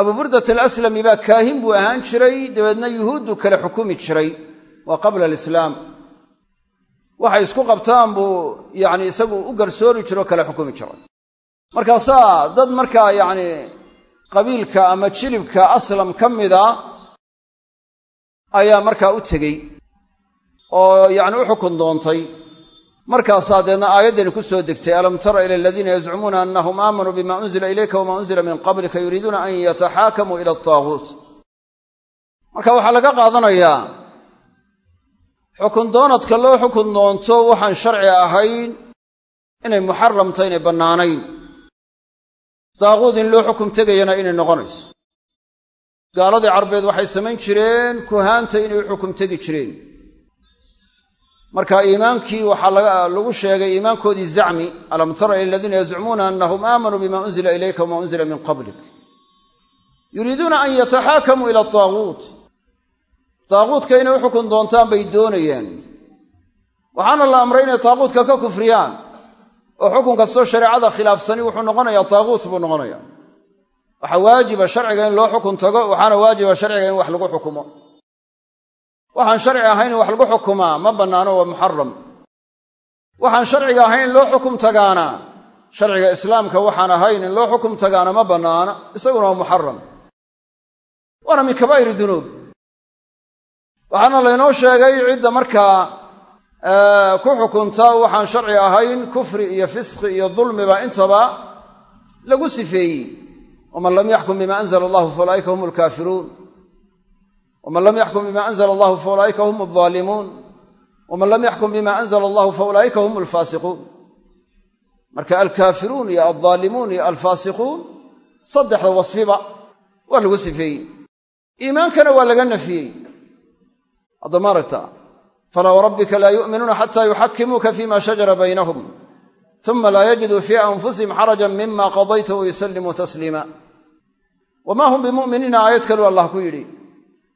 Abu burdat alaslami baa kaahin buu ahaan jiray dabeedna yuhuuddu kale xukumi jiray waa qabla alislaam. Waxay isku qabtaan buu yacni isagu u garsoori jiro kale xukumi jiray markaasaa dad markaa yacni qabiilka ama jilibka aslam ka mida ayaa markaa u tegey oo yacni u xukun doontay. Markaasaa deedna aayaddani ku soo degtay alam tara ila aladiina yazcumuuna anahum aamanuu bima unzila ilayka wama unzila min qablika yuriiduuna an yataxaakamuu ila ataaguut marka waxaa laga qaadanayaa xukun doonadka loo xukun doonto waxaan sharci ahayn inay muxaramta inay bannaanayn daaquud in loo xukum tegayana inay noqonayso. Gaaladii carbeed waxay samayn jireen kuhaanta inay u xukum tegi jireen. Marka iimaankii waxaa lagu sheegay iimaankoodii zacmi alam tara ila aladiina yazcumuuna anahum aamanuu bima unzila ilayka wama unzila min qablik? Yuriiduuna an yataxaakamuu ila ataaguut taaguutka inay u xukun doontaan bay doonayaan waxaana la amray inay taaguutka ka kufriyaan oo xukun kastoo shareecada khilaafsani wuxuu noqonayaa taaguut buu noqonaya. Waxaa waajiba sharciga in loo xukun tago waxaana waajiba sharciga in wax lagu xukumo. Waxaan sharci ahayn in wax lagu xukumaa ma bannaano waa muxaram waxaan sharciga ahayn in loo xukum tagaana sharciga islaamka waxaan ahayn in loo xukum tagaana ma bannaana isaguna waa muxaram waana min kabaa'ir dunuub. Waxaana laynoo sheegay cidda markaa ku xukunta waxaan sharci ahayn kufri iyo fisqi iyo dulmiba intaba lagu sifeeyey. Waman lam yaxkum bima anzla allahu faulaa'ika hum alkaafiruun waman lam yaxkum bima anzla allahu faulaa'ika hum aldaalimuun waman lam yaxkum bima anzla allahu faulaa'ika hum alfaasiquun marka alkaafiruun iyo aldaalimuun iyo alfaasiquun saddexda wasfiba waa lagu sifeeyey. Iimaankana waa laga nafiyey. Hadda ma aragta falaa warabbika laa yu'minuuna xata yuxakimuuka fima shajara baynahum uma laa yajiduu fii anfusihim xarajan mima qadayta wayusallimuu tasliima wamaa hum bimu'miniina aayad kaluu allah ku yidhi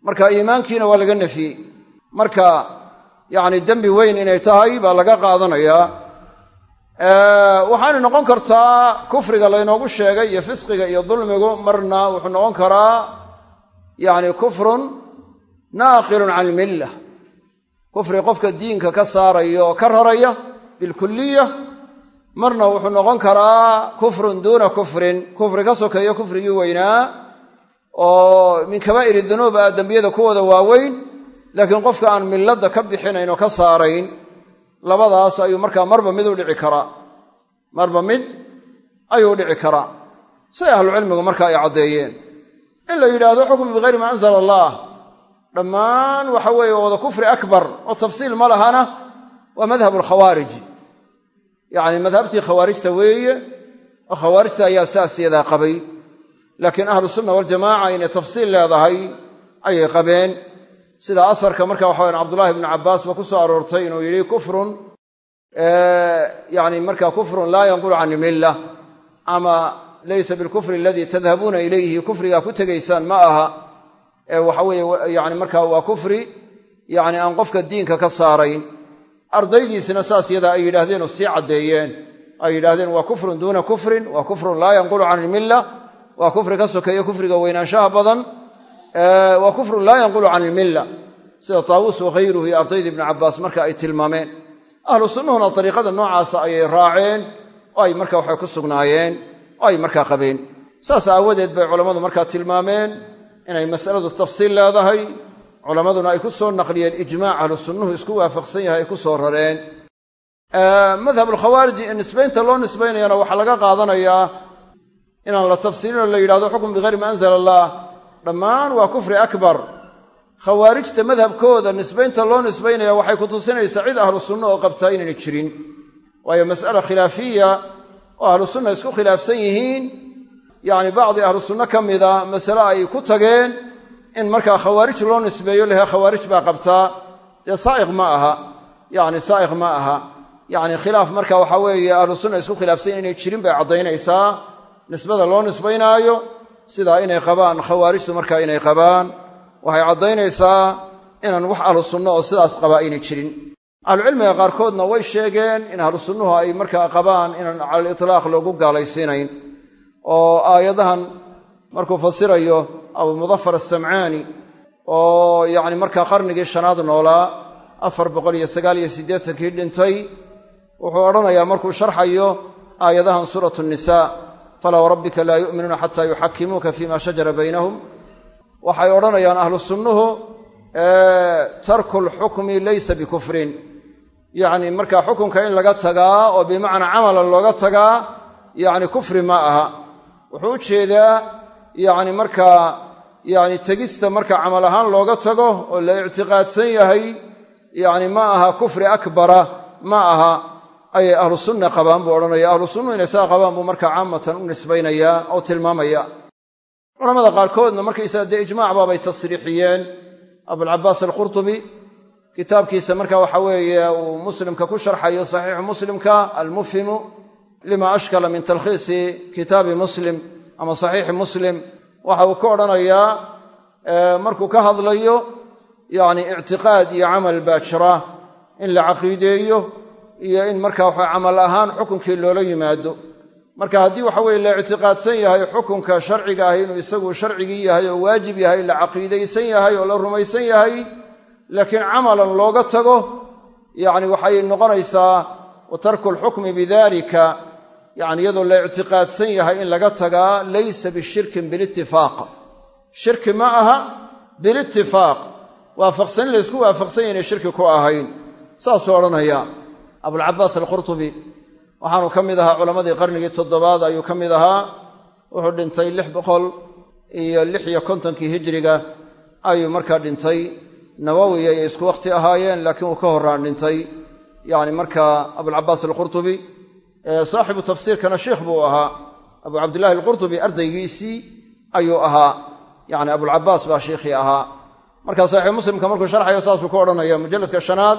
marka iimaankiina waa laga nafiyey marka yacni dembi weyn inay tahay baa laga qaadanayaa waxaana noqon kartaa kufriga laynoogu sheegay iyo fisqiga iyo dulmigu marna wuxuu noqon karaa yacni kufrun naaqilun can ilmilla kufri qofka diinka ka saaraya oo ka raraya bilkuliya marna wuxuu noqon karaa kufrun duuna kufrin. Kufri ka sokeeyo kufrigii weynaa. Oo min kabaa'iri dunuub ah dembiyada kuwooda waaweyn laakiin qofka aan milladda ka bixinayn oo ka saarayn labadaas ayuu markaa marba mid u dhici karaa. Marba mid ayuu dhici karaa. Siday ahlucilmigu marka ay caddeeyeen. In la yidhaahdo xukmu bikayri maa anzala allah dhammaan waxa weeye wada kufri akbar oo tafsiil ma lahana waa madhab alkhawaariji yacni madhabtii khawaarijta weeye oo khawaarijta ayaa saas yadaa qabay. Laakiin ahlu sunna waljamaca inay tafsiil leedahay ayay qabeen. Sida asarka marka waxa wayan cabdullahi ibnu cabbaas ba ku soo aroortay inuu yidhi kufrun yani marka kufrun laa yanqulu can ilmilla ama laysa bilkufri aladii tadhabuuna ilayhi. Kufrigaa ku tegaysaan ma aha waxa weeye yani marka waa kufri yani aan qofka diinka ka saarayn. Ardaydiisina saas yadaa ay yidhaahdeen oo sii caddeeyeen. Ay yidhahdeen waa kufrun duuna kufrin waa kufrun laa yanqulu can ilmilla waa kufri ka sokeeyo kufriga weynaanshaha badan waa kufrun laa yanqulu can ilmilla sida taawuus wakhayruhu iyo ardaydii ibnu cabbaas marka ay tilmaameen. Ahlu sunnuhuna ariiqada noocaasa ayay raaceen oo ay marka waxay ku sugnaayeen oo ay markaa qabeen. Saas aawadeed bay culammadu markaa tilmaameen inay masaladu tafsiil leedahay culammaduna ay ku soo naqliyeen ijmaac ahlu sunnuhu isku waafaqsan yahay ay ku soo rareen. Madhab alkhawaariji ee nisbaynta loo nisbaynayana waxaa laga qaadanayaa inaan la tafsiilinoo la yidhahdo xukm bikayri ma anzala allah dhammaan waa kufri akbar. Khawaarijta madhabkooda nisbaynta loo nisbaynaya waxay ku tusinaysaa cid ahlu sunna oo qabtaa inayna jirin. Waayo mas'ala khilaafiya oo ahlu sunna isku khilaafsan yihiin yacni bacdi ahlu sunno ka mida masale ay ku tageen in markaa khawaarij loo nisbeeyo lehe khawaarij baa qabtaa dee saa'iq ma aha. Yacni saa'iq ma aha. Yacni khilaaf marka waxa weeye ahlu isku khilaafsan inay jirin bay caddaynaysaa. Nisbada loo nisbaynaayo sidaa inay qabaan khawaarijtu markaa inay qabaan waxay caddaynaysaa inaan wax ahlu sunno oo sidaas qabaa aynay jirin. Ahlucilmiga qaarkoodna way sheegeen in ahlu sunnuhu ay markaa qabaan inaan cala litlaaq loogu gaalaysiinayn oo aayadahan markuu fasirayo abumudafar asamcaani oo yacni markaa qarnigii shanaad noolaa afar boqol iyo sagaal iyo siddeetankii dhintay wuxuu odhanayaa markuu sharxayo aayadahan suuratu nisaa falaa warabbika laa yu'minuuna xataa yuxakimuuka fima shajara baynahum. Waxay odhanayaan ahlu sunnuhu tarku lxukmi laysa bikufrin. Yacni markaa xukunka in laga tagaa oo bimacnaa camalan looga tagaa yacni kufri ma aha wuxuu u jeedaa yacni markaa yacni tegista marka camal ahaan looga tago oo la ictiqaadsan yahay yacni ma aha kufri akbara ma aha ayay ahlu sunna qabaan buu odhanaya ahlu inay saa qabaan buu markaa caamatan u nisbaynayaa oo tilmaamaya. Culamada qaarkoodna markaysaga dee ijmaac tasriixiyeen. Abulcabaas alqurtubi kitaabkiisa marka waxa weeye uu muslimka ku sharxayo saxiixu muslimka almufhimu lima ashkala min talkhiisi kitaabi muslim ama saxiixi muslim. Waxa uu ka odhanayaa markuu ka hadlayo yacni ictiqaad iyo camal baa jira. In la caqiideeyo iyo in marka waxa camal ahaan xukunkii loola yimaado. Marka haddii waxa weye la ictiqaadsan yahay xukunka sharciga ah inuu isagu sharcigii yahay oo waajib yahay la caqiidaysan yahay oo la rumaysan yahay laakiin camalan looga tago yacni waxay noqonaysaa wa tarku alxukmi bidalika yani iyadoo la ictiqaadsan yahay in laga tagaa laysa bishirkin bilitifaaq shirki ma aha bilitifaaq waafaqsan in laysku waafaqsan yahy inay shirki ku ahayn. Saasuu odhanaya abulcabaas alqurtubi. Waxaanu ka mid ahaa culammadii qarnigii toddobaad ayuu ka mid ahaa. Wuxuu dhintay lix boqol iyo lix iyo kontonkii hijriga ayuu markaa dhintay. Nawowi ayay isku wakhti ahaayeen laakiin uu ka horaan dhintay yani markaa abulcabaas alqurtubi saaxibu tafsiirkana sheikh buu ahaa. Abu cabdillahi alqurtubi ardaygiisii ayuu ahaa. Yani abulcabaas baa sheikhii ahaa. Marka saxiix muslimka markuu sharxayo saasuu ku odhanaya mujalladka shanaad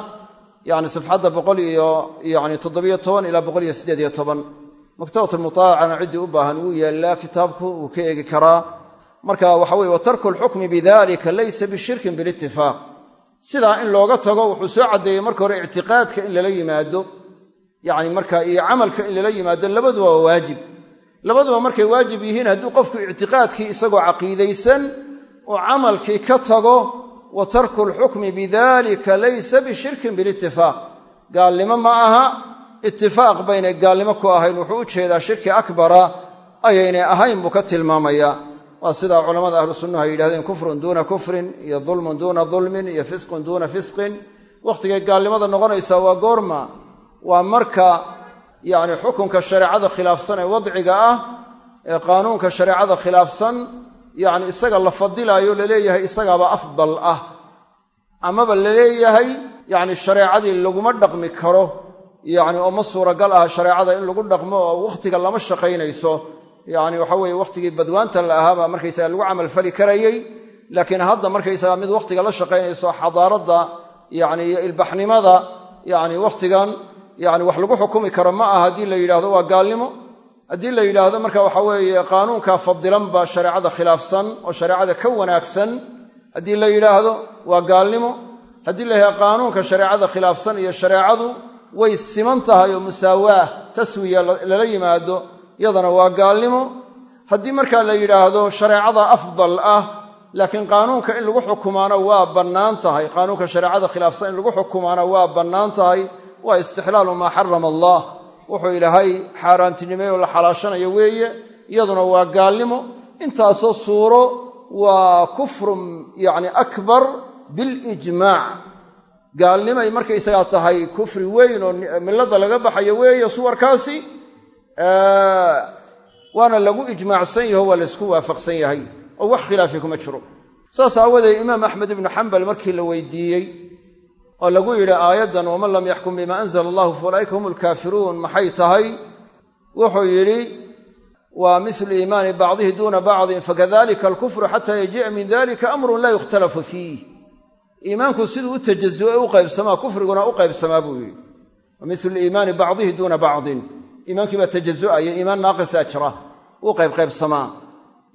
yani safxadda boqol iyo yani toddobiyo toban ilaa boqol iyo siddeed iyo toban. Maktabat almutaacana ciddii u baahan wuu yaallaa kitaabku wuu ka eegi karaa. Marka waxa weye wa tarku bidalika laysa bishirkin bilitifaaq sidaa in looga tago wuxuu soo caddeeyey marka hore ictiqaadka in lala yimaado yani marka iyo camalka in lala yimaado labaduba waa waajib. Labaduba markay waajib yihiin hadduu qofku ictiqaadkii isagoo caqiidaysan oo camalkii ka tago wa tarku alxukmi bidalika laysa bishirkin bilitifaaq gaalnimo ma aha itifaaq baynay gaalnimo ku ahayn wuxuu u jeedaa shirki akbara ayaynay ahayn buu ka tilmaamaya. Waa sidaa culammada ahlu sunnaha ay yidhahdeen kufrun duuna kufrin iyo dulmun duuna dulmin iyo fisqun duuna fisqin. Wakhtigay gaalnimada noqonaysaa waa goorma waa marka yacni xukunka shareecada khilaafsan ee wadciga ah ee qaanuunka shareecada khilaafsan yacni isaga la fadilaayo la leeyahay isagaaba afdal ah. Amaba la leeyahay yacni shareecadii laguma dhaqmi karo yacni oo ma suuragal ah shareecada in lagu dhaqmo oo wakhtiga lama shaqaynayso. Yacni waxa weeye wakhtigii badwaanta la ahaabaa markaysaga lagu camalfali karayey laakiin hadda markaysaga mid wakhtiga la shaqaynayso xadaaradda yacni iyo ilbaxnimada yacni wakhtigan yacni wax lagu xukumi karo ma aha haddii la yidhahdo waa gaalnimo. Haddii la yidhaahdo marka waxa weeye qaanuunka fadilan baa shareecada khilaafsan oo shareecada ka wanaagsan. Haddii la yidhaahdo waa gaalnimo. Haddii la yidhahdo qaanuunka shareecada khilaafsan iyo shareecadu way siman tahay oo musaawaah taswiya lala yimaado yadana waa gaalnimo. Haddii markaa la yidhaahdo shareecada afdal ah laakiin qaanuunka in lagu xukumaana waa bannaan tahay. Qaanuunka shareecada khilaafsan in lagu xukumaana waa bannaan tahay waa istixlaalu maa xarama allah. Wuxuu ilaahay xaaraantinimey oo la xalaashanayo weeye iyaduna waa gaalnimo. Intaasoo suuro waa kufrun yacni akbar bilijmaac gaalnimay markaysagaa tahay kufri weyn oo milladda laga baxayo weeye suwarkaasi waana lagu ijmaacsan yaho waa laysku waafaqsan yahay. Oo wax khilaafi kuma jiro. Saas aawadeed imaam axmed ibnu xambal markii la weydiiyey oo lagu yidhi aayaddan waman lam yaxkum bima anzala allahu fa ulaa'ika hum alkaafiruun maxay tahay? Wuxuu yidhi waa milu iimaani bacdihi duuna bacdin fakadalika alkufru xata yajii'a min dalika amrun laa yukhtalafu fiih. Iimaanku siduu u tajazu'e u qaybsamaa kufriguna u qaybsamaa buu yidhi. Milu iimaani bacdihi duuna bacdin. Iimaankii baa tajazu'aya iimaan naaqisaa jira wuu qaybqaybsamaa.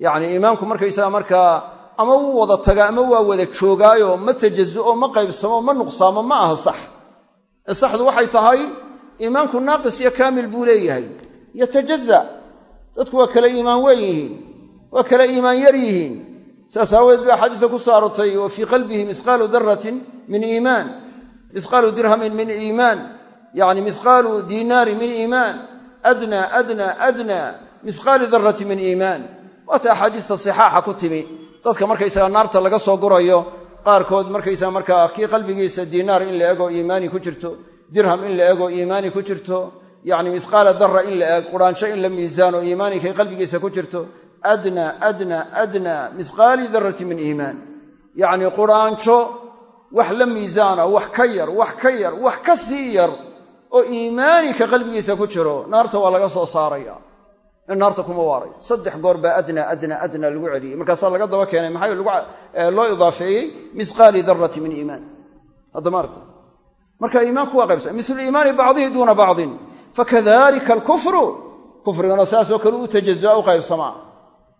Yacni iimaanku markaysaga markaa ama wuu wada tagaa ama waa wada joogaayo ma tajazu'o ma qaybsamo ma nuqsaamo ma aha sax. Ee saxdu waxay tahay iimaanku naaqis iyo kaamil buu leeyahay. Yatajaza. Dadku waa kala iimaan weyn yihiin waa kala iimaan yar yihiin. Saas aawadeed bay axaadiista ku soo aroortay fii qalbihi misqaalu daratin min iimaan. Misqaalu dirhamin min iimaan. Yacni misqaalu diinaari min iimaan. Adnaa adnaa adnaa. Misqaali darati min iimaan. Waata axaadiista sixaaxa ku timi dadka markaysaga naarta laga soo gurayo qaarkood markaysaga markaa kii qalbigiisa diinaar in la ego iimaani ku jirto dirham in la ego iimaani ku jirto yacni misqaala dara in la eg quraansho in la miisaano iimaani qalbigiisa ku jirto adnaa adnaa adnaa misqaali darati min iimaan. Yacni quraanjo wax la miisaana wax ka yar wax ka yar wax ka sii yar oo iimaani ka qalbigiisa ku jiro naarta waa laga soo saaraya in naarta kuma waaray. Saddex goor baa adnaa adnaa adnaa lagu celiyey. Markaasaa laga daba keenay maxay loo idaafeeyey misqaali darati min iimaan. Haddama aragta marka iimaanku waa qaybsa milu iimaani bacdihi duuna bacdin. Fakadalika alkufru kufrigana saasoo kale u tajazua u qaybsamaa.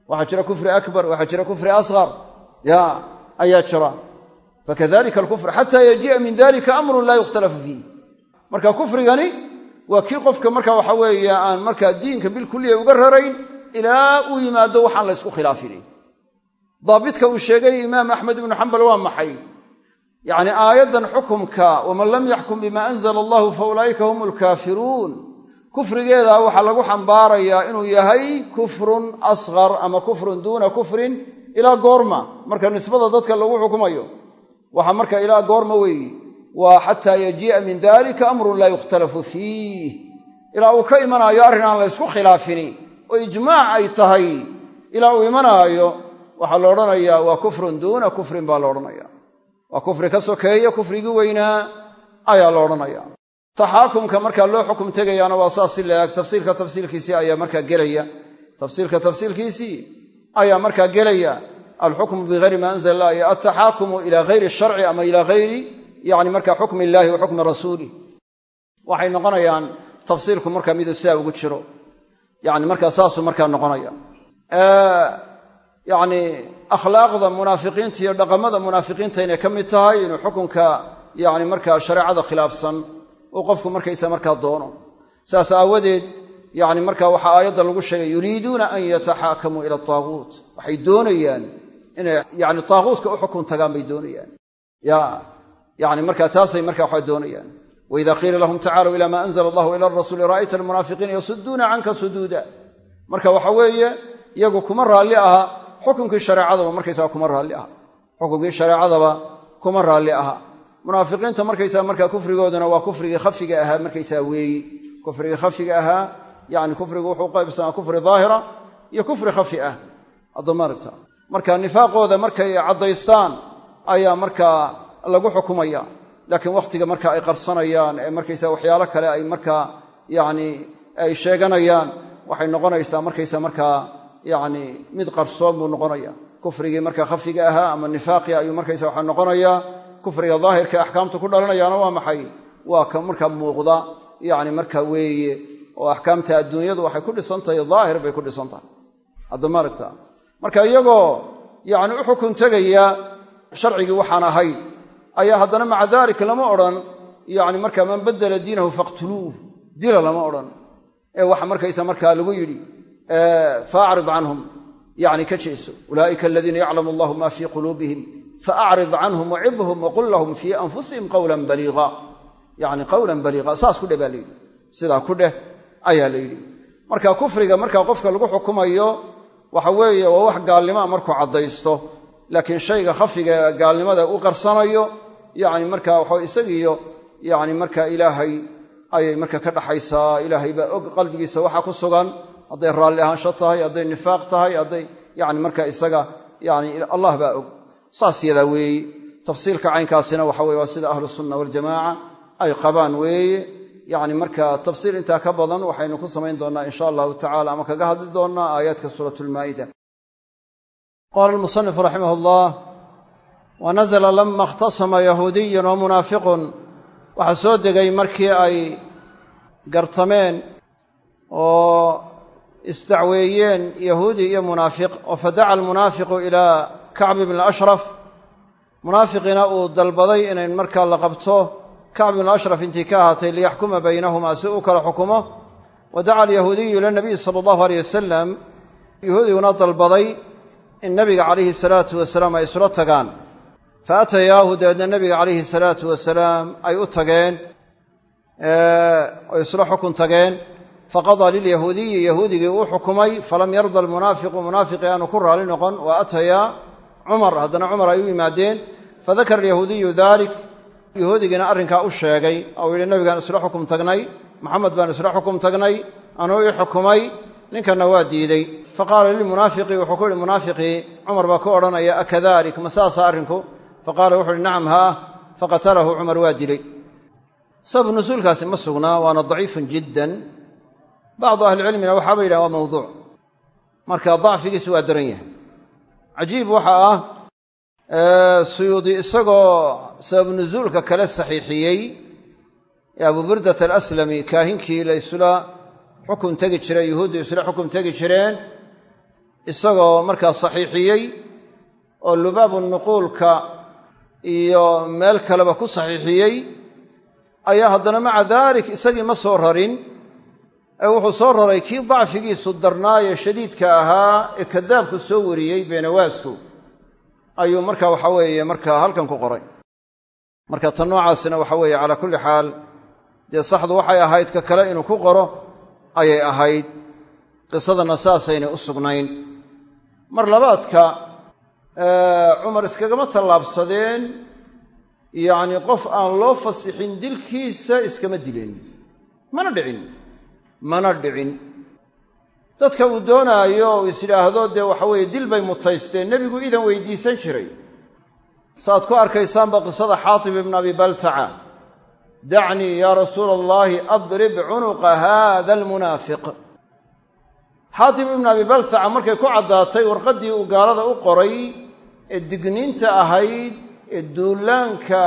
Waxaa jira kufri akbar waxaa jira kufri asqar ya ayaa jira. Fakadalika alkufr xata yajii'a min dalika amrun laa yukhtalafu fiih. Marka kufrigani waa kii qofka marka waxa weeye aan markaa diinka bilkuliya uga rarayn ilaa uu yimaado waxaan la ysku khilaafinin. Daabitka uu sheegay imaam axmed ibnu xambal waa maxay? Yacni aayaddan xukumka waman lam yaxkum bima anzala allahu fa ulaa'ika hum alkaafiruun kufrigeeda waxaa lagu xambaarayaa inuu yahay kufrun asqar ama kufrun duuna kufrin ilaa goorma. Marka nisbada dadka lagu xukumayo waxa marka ilaa waa xataa yajii'a min dalika amrun laa yukhtalafu fiih. Ilaa uu ka imanaayo arrin aan la ysku khilaafini oo ijmaac ay tahay ilaa uu imanaayo waxaa la odhanayaa waa kufrun duuna kufrin baa la odhanaya. Waa kufri ka sokeeya kufrigii weynaa ayaa la odhanaya. Taxaakumka markaa loo xukum tegayaana waa saas si laeg tafsiilka tafsiilkiisii ayaa markaa gelaya. Tafsiilka tafsiilkiisii ayaa markaa gelaya. Alxukmu bigayri sharci ama ila gayri yani marka xukmi illaahi wa xukmi rasuulih waxay noqonayaan tafsiilku markaa miduu sidaa ugu jiro. Yani markaa saasuu markaa noqonaya. Yani akhlaaqda munaafiqiinta iyo dhaqamada munaafiqiinta inay ka mid tahay inuu xukunka yani markaa shareecada khilaafsan uu qofku markaysa markaa doono. Saas aawadeed yani marka waxaa aayadda lagu sheegay yuriiduuna an yataxaakamuu ila taaguut waxay doonayaan inay yani taaguutka u xukun tagaan bay doonayaan. Ya yani marka taasay marka waxa doonayaan. Waida qiila lahum tacaalow ila ma anzla allahu ila rasuuli ra'ayta almunaafiqiina yasuduuna canka suduuda marka waxa weeye iyagu kuma raalli aha xukunkii shareecadaba markaysaga kuma raalli aha. Xukunkii shareecadaba kuma raalli aha. Munaafiqiinta markaysaa marka kufrigooduna waa kufrigii khafiga ahaa markaysaa weeyi. Kufrigii khafiga ahaa yani kufrigu wuxuu qaybsamaa kufri daahira iyo kufri khafi ah. Addomaaragta marka nifaaqooda markay caddaystaan ayaa markaa lagu xukumaya. Laakiin wakhtiga marka ay qarsanayaan ee markaysa waxyaalo kale ay markaa yani ay sheeganayaan waxay noqonaysaa markaysa markaa yani mid qarsoon buu noqonaya. Kufrigii marka khafiga ahaa ama nifaaqi ayuu markaysa waxaa noqonayaa kufriga daahirka axkaamta ku dhalanayaana waa maxay? Waa ka markaa muuqda yani marka weeye oo axkaamta adduunyadu waxay ku dhisan tahay daahir bay ku dhisan tahay. Hadda maaragta marka iyagoo yani u xukun tegaya sharcigii waxaan ahayn ayaa haddana maca dalik lama odhan yani marka man badela diinahu faqtuluuh dila lama odhan ee waxa markaysa markaa lagu yidhi faacrid canhum yani ka jeeso ulaa'ika aladiina yaclamu allahu ma fii quluubihim faacrid canhum wacidhum waqul lahum fii anfusihim qawlan baliiqa yani qawlan baliiqa saas ku dheh baa layidhi sidaa ku dheh ayaa la yidhi. Marka kufriga marka qofka lagu xukumayo waxa weeye waa wax gaalnimaa markuu caddaysto laakiin shayga khafiga gaalnimada u qarsanayo yani marka waxa isagiiyo yani marka ilaahay ayay marka ka dhaxaysaa ilaahay baa og qalbigiisa waxa ku sugan hadday raalli ahaansho tahay hadday nifaaq tahay hadday yani marka isaga yani allah baa og. Saas yadaa weeye tafsiilka caynkaasina waxa weye waa sida ahlu sunna waljamaaca ay qabaan weeye yani marka tafsiir intaa ka badan waxaynu ku samayn doonnaa insha allahu tacala ama kaga hadli doonnaa aayaadka suurat lmaa'ida qaala almusanifu raximah allah wa nazla lama ikhtasama yahuudiyun wa munaafiqun. Waxaa soo degay markii ay gartameen oo isdacweeyeen yahuudi iyo munaafiq oo fadaca almunaafiqu ilaa kacb ibn ashraf munaafiqiina uu dalbaday inay markaa la qabto kacb ibn ashraf intii ka ahaatay liyaxkuma baynahumaa si uu kala xukumo. Wa daca alyahuudiyu ila nabiyi sala allahu aleyh wasalam yahuudiguna dalbaday in nabiga calayhi salaatu wasalaam ay isula tagaan fa atayaahu dabeedna nabiga calayhi salaatu wasalaam ay u tageen oy isla xukun tageen. Faqadaa lilyahuudiyi yahuudigii uu xukumay falam yarda almunaafiqu munaafiqii aanu ku raali noqon. Wa atayaa cumar haddana cumar ay u yimaadeen. Fadakara alyahuudiyu dalik yahuudigiina arrinkaa u sheegay. Ou yidhi nabigaan isla xukum tagnay maxamed baan isla xukum tagnay anuu ii xukumay ninkanna waa diidey faqaala lilmunaafiqi wuxuu ku yihi munaafiqii cumar baa ku odhanaya akadalik ma saasa arrinku faqaala wuxu uhi nacam haa. Faqatalahu cumar waa dilay. Sababu nusuulkaasi ma sugnaa waana daciifun jiddan. Bacdu ahlicilmina waxaaba yidhahan waa mawduuc. Marka dacfigiisu waa daran yahay. Cajiib waxa ah suyuudi isagoo sababu nusuulka kale saxiixiyey ee abu burdat alaslami kaahinkii la isla xukun tegi jiray yuhuuddu isla xukun tegi jireen isagoo markaa saxiixiyey oo lubaabu nuquulka iyo meel kaleba ku saxiixiyey ayaa haddana maca daalik isagii ma soo rarin. Ee wuxuu soo raray kii dacfigiisu darnaaye shadiidka ahaa ee kadaabku soo wariyey beenawaasku ayuu marka waxa weeye markaa halkan ku qoray. Marka tan noocaasina waxa weeye calaa kulli xaal dee saxdu waxay ahayd ka kale inuu ku qoro ayay ahayd. Qisadana saasaynay u sugnayn. Mar labaadka cumar iskagama tallaabsadeen. Yacnii qof aan loo fasixin dilkiisa iskama dileen mana dhicin. Mana dhicin. Dadka uu doonaayo is idhaahdo dee waxa weeye dil bay mutaysteen nebigu idan weydiisan jiray. Saaad ku arkaysaanba qisada xaatib ibn abi baltaca. Dacnii yaa rasuula allaahi adrib cunuqa haada almunaafiq. Xaatib ibn abi baltaca markay ku caddaatay warqaddii uu gaalada u qoray ee digniinta ahayd ee duulaanka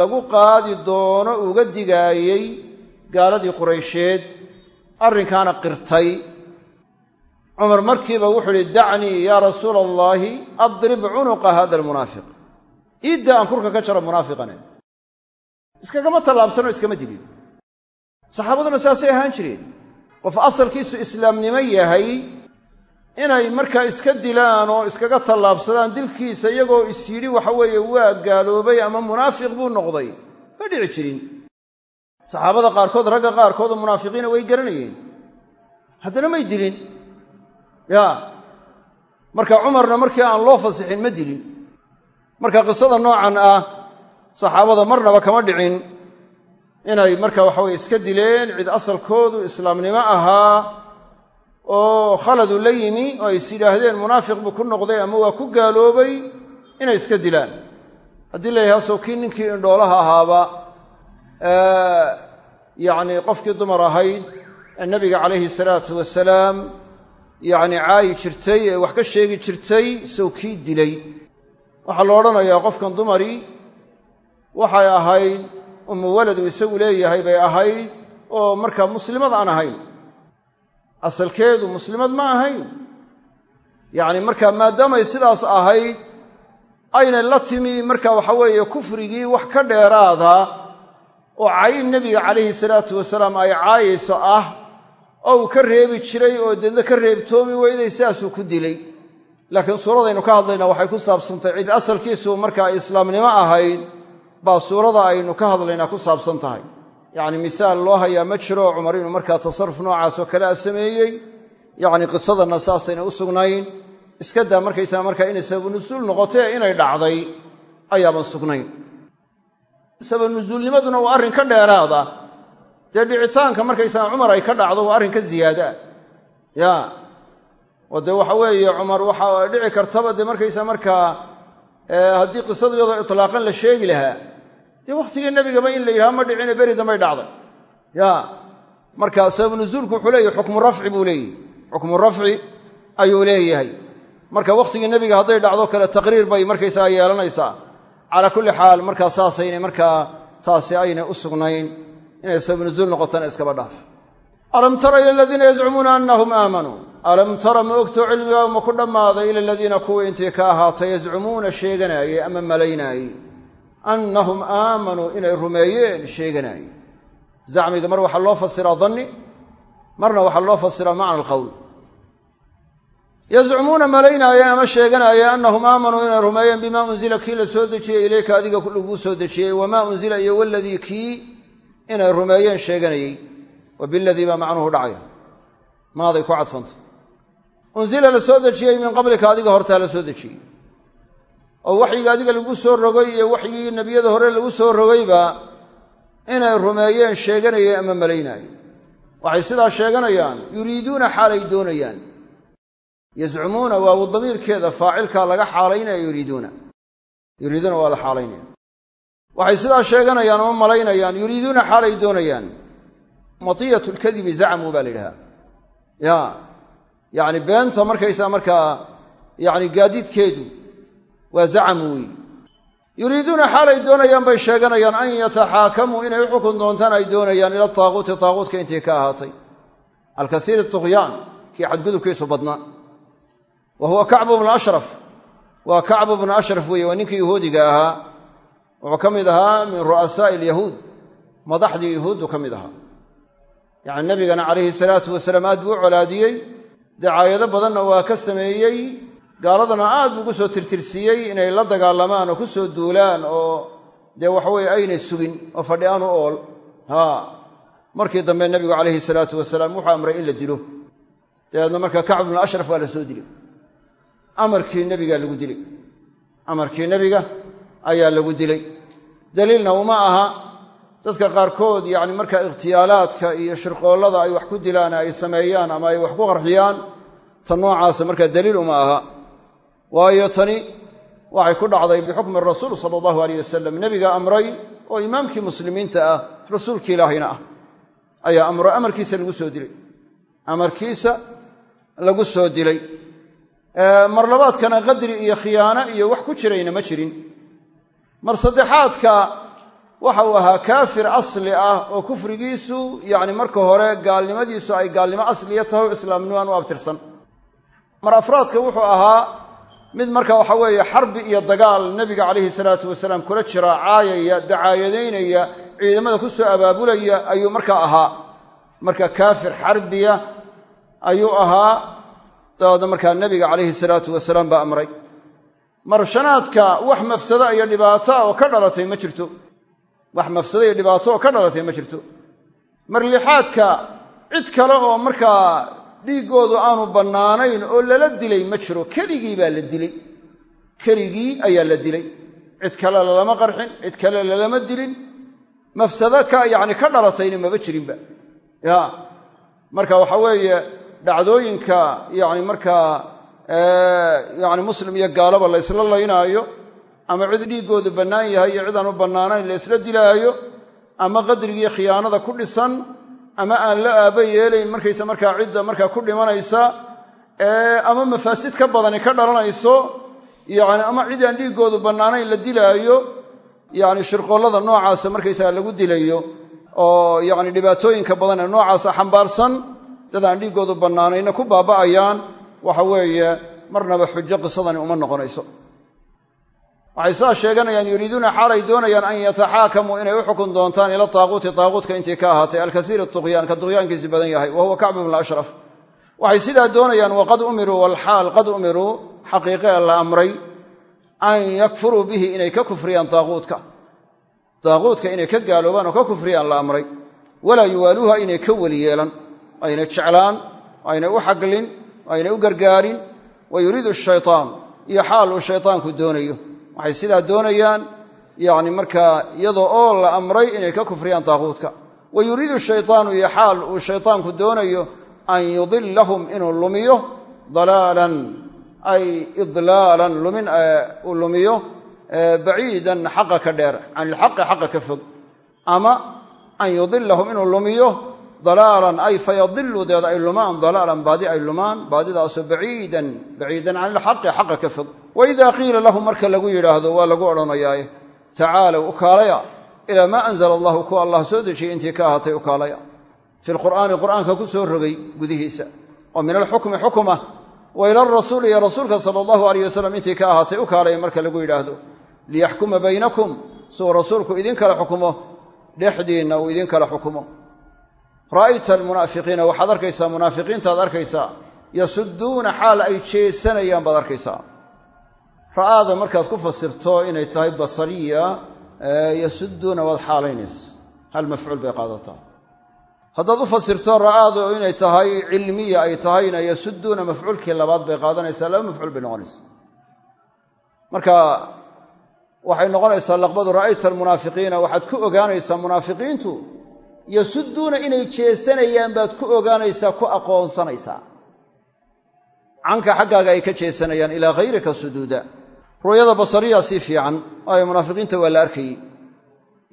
lagu qaadi doono uga digaayey gaaladii quraysheed arrinkaana qirtay. Cumar markiiba wuxuu uhi dacnii yaa rasuula allaahi adrib cunuqa hada almunaafiq iidda aan kurka ka jaro munaafiqane. Iskagama tallaabsanoo iskama dilin saxaabaduna saasay ahaan jireen. Qof asalkiisu islaamnimo yahay inay markaa iska dilaan oo iskaga tallaabsadaan dilkiisa iyagoo is yidhi waxa weeye waa gaaloobay ama munaafiq buu noqday ma dhici jirin. Saxaabada qaarkood ragga qaarkood oo munaafiqiina way garanayeen. Haddana may dilin. Ya marka cumarna markii aan loo fasixin ma dilin. Marka qisada noocan ah saxaabada marnaba kama dhicin. Inay marka waxaweye iska dileen cid asalkoodu islaamnimo ahaa oo khaladu la yimi oo ay is yidhaahdeen munaafiq buu ku noqday ama waa ku gaaloobay inay iska dilaan. Haddii la yahaaso kii ninkii indhoolaha ahaaba yacni qofkii dumar ahayd ee nabiga calayhi salaatu wasalaam yacni caayi jirtay ee wax ka sheegi jirtay sow kii dilay. Waxaa la odhanayaa qofkan dumari waxay ahayd umu waladu isagu leeyahay bay ahayd oo markaa muslimad aan ahayn asalkeedu muslimad ma ahayn. Yacni markaa maadaamay sidaas ahayd aynay la timi marka waxa weeye kufrigii wax ka dheeraada oo cayn nebiga calayhi salaatu wasalaam ay caayayso ah oo uu ka reebi jiray oo deedna ka reebtoomi weyday sidaasuu ku dilay. Laakiin suuradaynu ka hadlaynaa waxay ku saabsantay cid asalkiisu marka ay islaamnimo ahayd baa suurada aynu ka hadlaynaa ku saabsan tahay yacni misaal loo hayaa ma jiro cumar inuu markaa tasarruf noocaasoo kale a sameeyey. Yacni qisadanna saasayna u sugnayn. Iska daa markaysaa markaa inay sabanusuul noqotee inay dhacday ayaaban sugnayn. Sabanusuulnimaduna waa arrin ka dheeraada. Dee dhicitaanka markaysaa cumar ay ka dhacdo waa arrin ka ziyaada. Ah ya oo dee waxa weeye cumar waxaa dhici kartaba dee markaysaa markaa haddii qisadu iyadoo itlaaqan la sheegi lahaa dee wakhtigii nebigaba in la yidhaha ma dhicine beri dambay dhacday ya. Marka sabab nuzuulku wuxuu leeyahy xukmu rafci buu leeyahy xukmu rafci ayuu leeyahay. Marka wakhtigii nebiga hadday dhacdo kale taqriir bay markaysaa yeelanaysaa. Calaa kulli xaal markaa saasaynay markaa taasi aynay u sugnayn inay sabab nuzuul noqotana iskaba dhaaf. Alam tara ila aladiina yazcumuuna annahum aamanuu alam tara ma ogto cilmigaa ma ku dhammaaday ila aladiina kuwa intii ka ahaatay yazcumuuna sheeganaayey ama malaynaayey annahum aamanuu inay rumeeyeen sheeganaayey zacmiga mar waxaa loo fasiraa danni marna waxaa loo fasiraa macna alqowl yazcumuuna malaynaayeen ama sheeganaayeen annahum aamanuu inay rumeeyeen bimaa unzila kii la soo dejiyey ilayka adiga laguu soo dejiyey wamaa unzila iyo waladii kii inay rumeeyeen sheeganayey wa biladii baa macnuhu dhacaya. Maaday ku cadfanta unzila la soo dejiyey min qablika adiga hortaa la soo dejiyey oo waxyiga adiga lagu soo rogay iyo waxyigii nebiyada hore lagu soo rogayba inay rumeeyeen sheeganayeen ama malaynaayeen waxay sidaa sheeganayaan yuriiduuna xaalay doonayaan. Yazcumuuna waawu damiirkeeda faacilkaa laga xaalaynaya yuriiduuna. Yuriiduuna waa la xaalaynaya waxay sidaa sheeganayaan ama malaynayaan yuriiduuna xaalay doonayaan. Matiyat lkadibi zacmuu baa la yidhahaa ya yacni beenta markaysaa markaa yacni gaadiidkeedu waa zacamu wey yuriiduuna xaalay doonayaan bay sheeganayaan an yataxaakamuu inay u xukun doontaan ay doonayaan ila taaquuti taaquutka intii ka ahaatay. Alkasiiri tuqyaan kii xadgudubkiisu badnaa wa huwa kacbu bnu ashraf. Waa kacbu bnu ashraf weeye waa ninkii yahuudiga ahaa. Wuxuu ka mid ahaa min ru'asaa'i alyahuud madaxdii yuhuuddu ka mid ahaa. Yacni nebigana calayhi salaatu wasalaam aad buu u colaadiyey. Dacaayado badanna waa ka sameeyey gaaladana aad buu ku soo tirtirsiiyey inay la dagaalamaan oo ku soo duulaan oo dee waxaweye aynay sugin oo fadhi aanu ool. Markii dambe nebigu calayhi salaatu wasalaam wuxuu amray in la dilo. Dabeedna markaa kacb bnu ashraf waa la soo dilay. Amarkii nebigaa lagu dilay. Amarkii nebiga ayaa lagu dilay. Daliilna uma aha. Dadka qaarkood yacni markaa ikhtiyaalaadka iyo shirqoollada ay wax ku dilaan ay sameeyaan ama ay wax ku qarxiyaan ta noocaasa markaa daliil uma aha waayo tani waxay ku dhacday bixukmi rasuul sala allahu aleyh wasalam nebiga amray oo imaamkii muslimiinta ah rasuulkii ilaahayna ah ayaa amro amarkiisa lagu soo dilay. Amarkiisa lagu soo dilay. Mar labaadkana qadri iyo khiyaano iyo wax ku jirayna ma jirin. Mar saddexaadka waxa uu ahaa kaafir asli ah oo kufrigiisu yacni marka hore gaalnimadiisu ay gaalnimo asliya tahay o islaamnimaan u abtirsan. Mar afraadka wuxuu ahaa mid marka waxa weeye xarbi iyo dagaal nebiga calayhi salaatu wasalaam kula jira caayaya dacaayadaynaya ciidamada ku soo abaabulaya ayuu markaa ahaa. Marka kaafir xarbiya ayuu ahaa dabeedna markaa nebiga calayhi salaatu wasalaam baa amray. Marshanaadka wax mafsado iyo dhibaato oo ka dhalatay ma jirto. Wax mafsado iyo dhibaato oo ka dhalatay ma jirto. Marlixaadka cid kale oo markaa dhiiggoodu aanu bannaanayn oo lala dilay ma jiro. Keligii baa la dilay. Keligii ayaa la dilay. Cid kale lalama qarxin cid kale lalama dilin. Mafsado ka yacni ka dhalatayna maba jirinba. Ya. Marka waxa weeye dhacdooyinka yacni markaa yacni muslim iyo gaalaba la ysla laynaayo ama cid dhiiggoodu bannaan yahay iyo cid aan u bannaanayn la ysla dilaayo ama qadrigii khiyaanada ku dhisan ama aan la aaba yeelayn markaysa markaa cidda markaa ku dhimanaysa ama mafaasid ka badani ka dhalanayso yani ama cid aan dhiiggoodu bannaanayn la dilaayo yani shirqoollada noocaasa markaysaga lagu dilayo oo yani dhibaatooyinka badan ee noocaasa xambaarsan dad aan dhiiggoodu bannaanayna ku baaba'ayaan waxa weeye marnaba xujo qisadani uma noqonayso waxay saa sheeganayaan yuriiduuna xaalay doonayaan an yataxaakamuu inay u xukun doontaan ila taaquuti taaquutka intii ka ahaatay alkasiir tuqyaan ka tuqyaankiisi badan yahay wa huwa kacbu ashraf. Waxay sidaa doonayaan waqad umiruu walxaal qad umiruu xaqiiqee la amray an yakfuruu bihi inay ka kufriyaan taaquutka. Taaquutka inay ka gaaloobaan oo ka kufriyaan la amray. Walaa yuwaaluuha inay ka weli yeelan aynay jeclaan aynay u xaglin aynay u gargaarin. Wa yuriidu shaytaan iyo xaal uu shaytaanku doonayo waxay sidaa doonayaan yani markaa iyadoo oo la amray inay ka kufriyaan taaquutka wa yuriidu shaytaanu iyo xaal uu shaytaanku doonayo an yudilahum inuu lumiyo dalaalan ay idlaalan lumin uu lumiyo baciidan xaqa ka dheer can ilxaqi xaqa ka fog ama an yudilahum inuu lumiyo dalaalan ay fayadilu deed ay lumaan dalaalan baadi ay lumaan baadidaasoo baciidan baciidan can ilxaqi xaqa ka fog waida qiila lahum marka lagu yidhaahdo waa lagu odhanayaaye tacaalow ukaalaya ilaa maa anzala allahu kuwa allah soo dejiyey intii ka ahaatay ukaalaya fi lqur'aani qur'aanka ku soo rogay gudihiisa oo min alxukmi xukma wa ila arasuuli iyo rasuulka sala allahu alayh wasalam intii ka ahaatay ukaalaya marka lagu yidhaahdo liyaxkuma baynakum siuu rasuulku idin kala xukumo dhexdiinna uu idin kala xukumo ra'ayta almunaafiqiina waxaad arkaysaa munaafiqiintaad arkaysaa yasuduuna xaal ay jeesanayaan baad arkaysaa ra'aada markaad ku fasirto inay tahay basariya yasuduuna waad xaalaynaysa. Hal mafcuul bay qaadataa. Haddaad u fasirto ra'aadu inay tahay cilmiya ay tahayna yasuduuna mafcuulkii labaad bay qaadanaysaa laba mafcuul bay noqonaysa marka waxay noqonaysaa laqbadu ra'ayta almunaafiqiina waxaad ku ogaanaysaa munaafiqiintu yasuduuna inay jeesanayaan baad ku ogaanaysaa ku aqoonsanaysaa. Canka xaggaaga ay ka jeesanayaan ilaa hayrika suduuda ru'yada basariya sii fiican waayo munaafiqiinta waa la arkayey.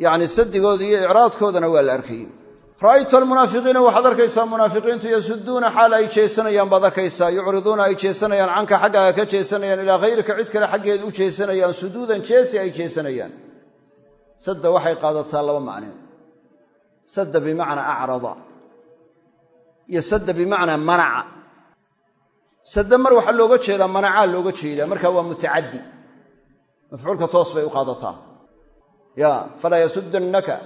Yacni sadigooda iyo icraadkoodana waa la arkayey. Ra'ayta almunaafiqiina waxaad arkaysaa munaafiqiintu yasuduuna xaal ay jeesanayaan baad arkaysaa yucriduuna ay jeesanayaan canka xaggaaga ka jeesanayaan ilaa hayrika cid kale xaggeed u jeesanayaan suduudan jeesi ay jeesanayaan. Sadda waxay qaadataa laba macnee sadda bimacnaa acrada. Iyo sadda bimacnaa manaca. Sadda mar waxaa looga jeedaa manacaa looga jeedaa markaa waa mutacaddi mafcuulka toos bay u qaadataa ya falaa yasudannaka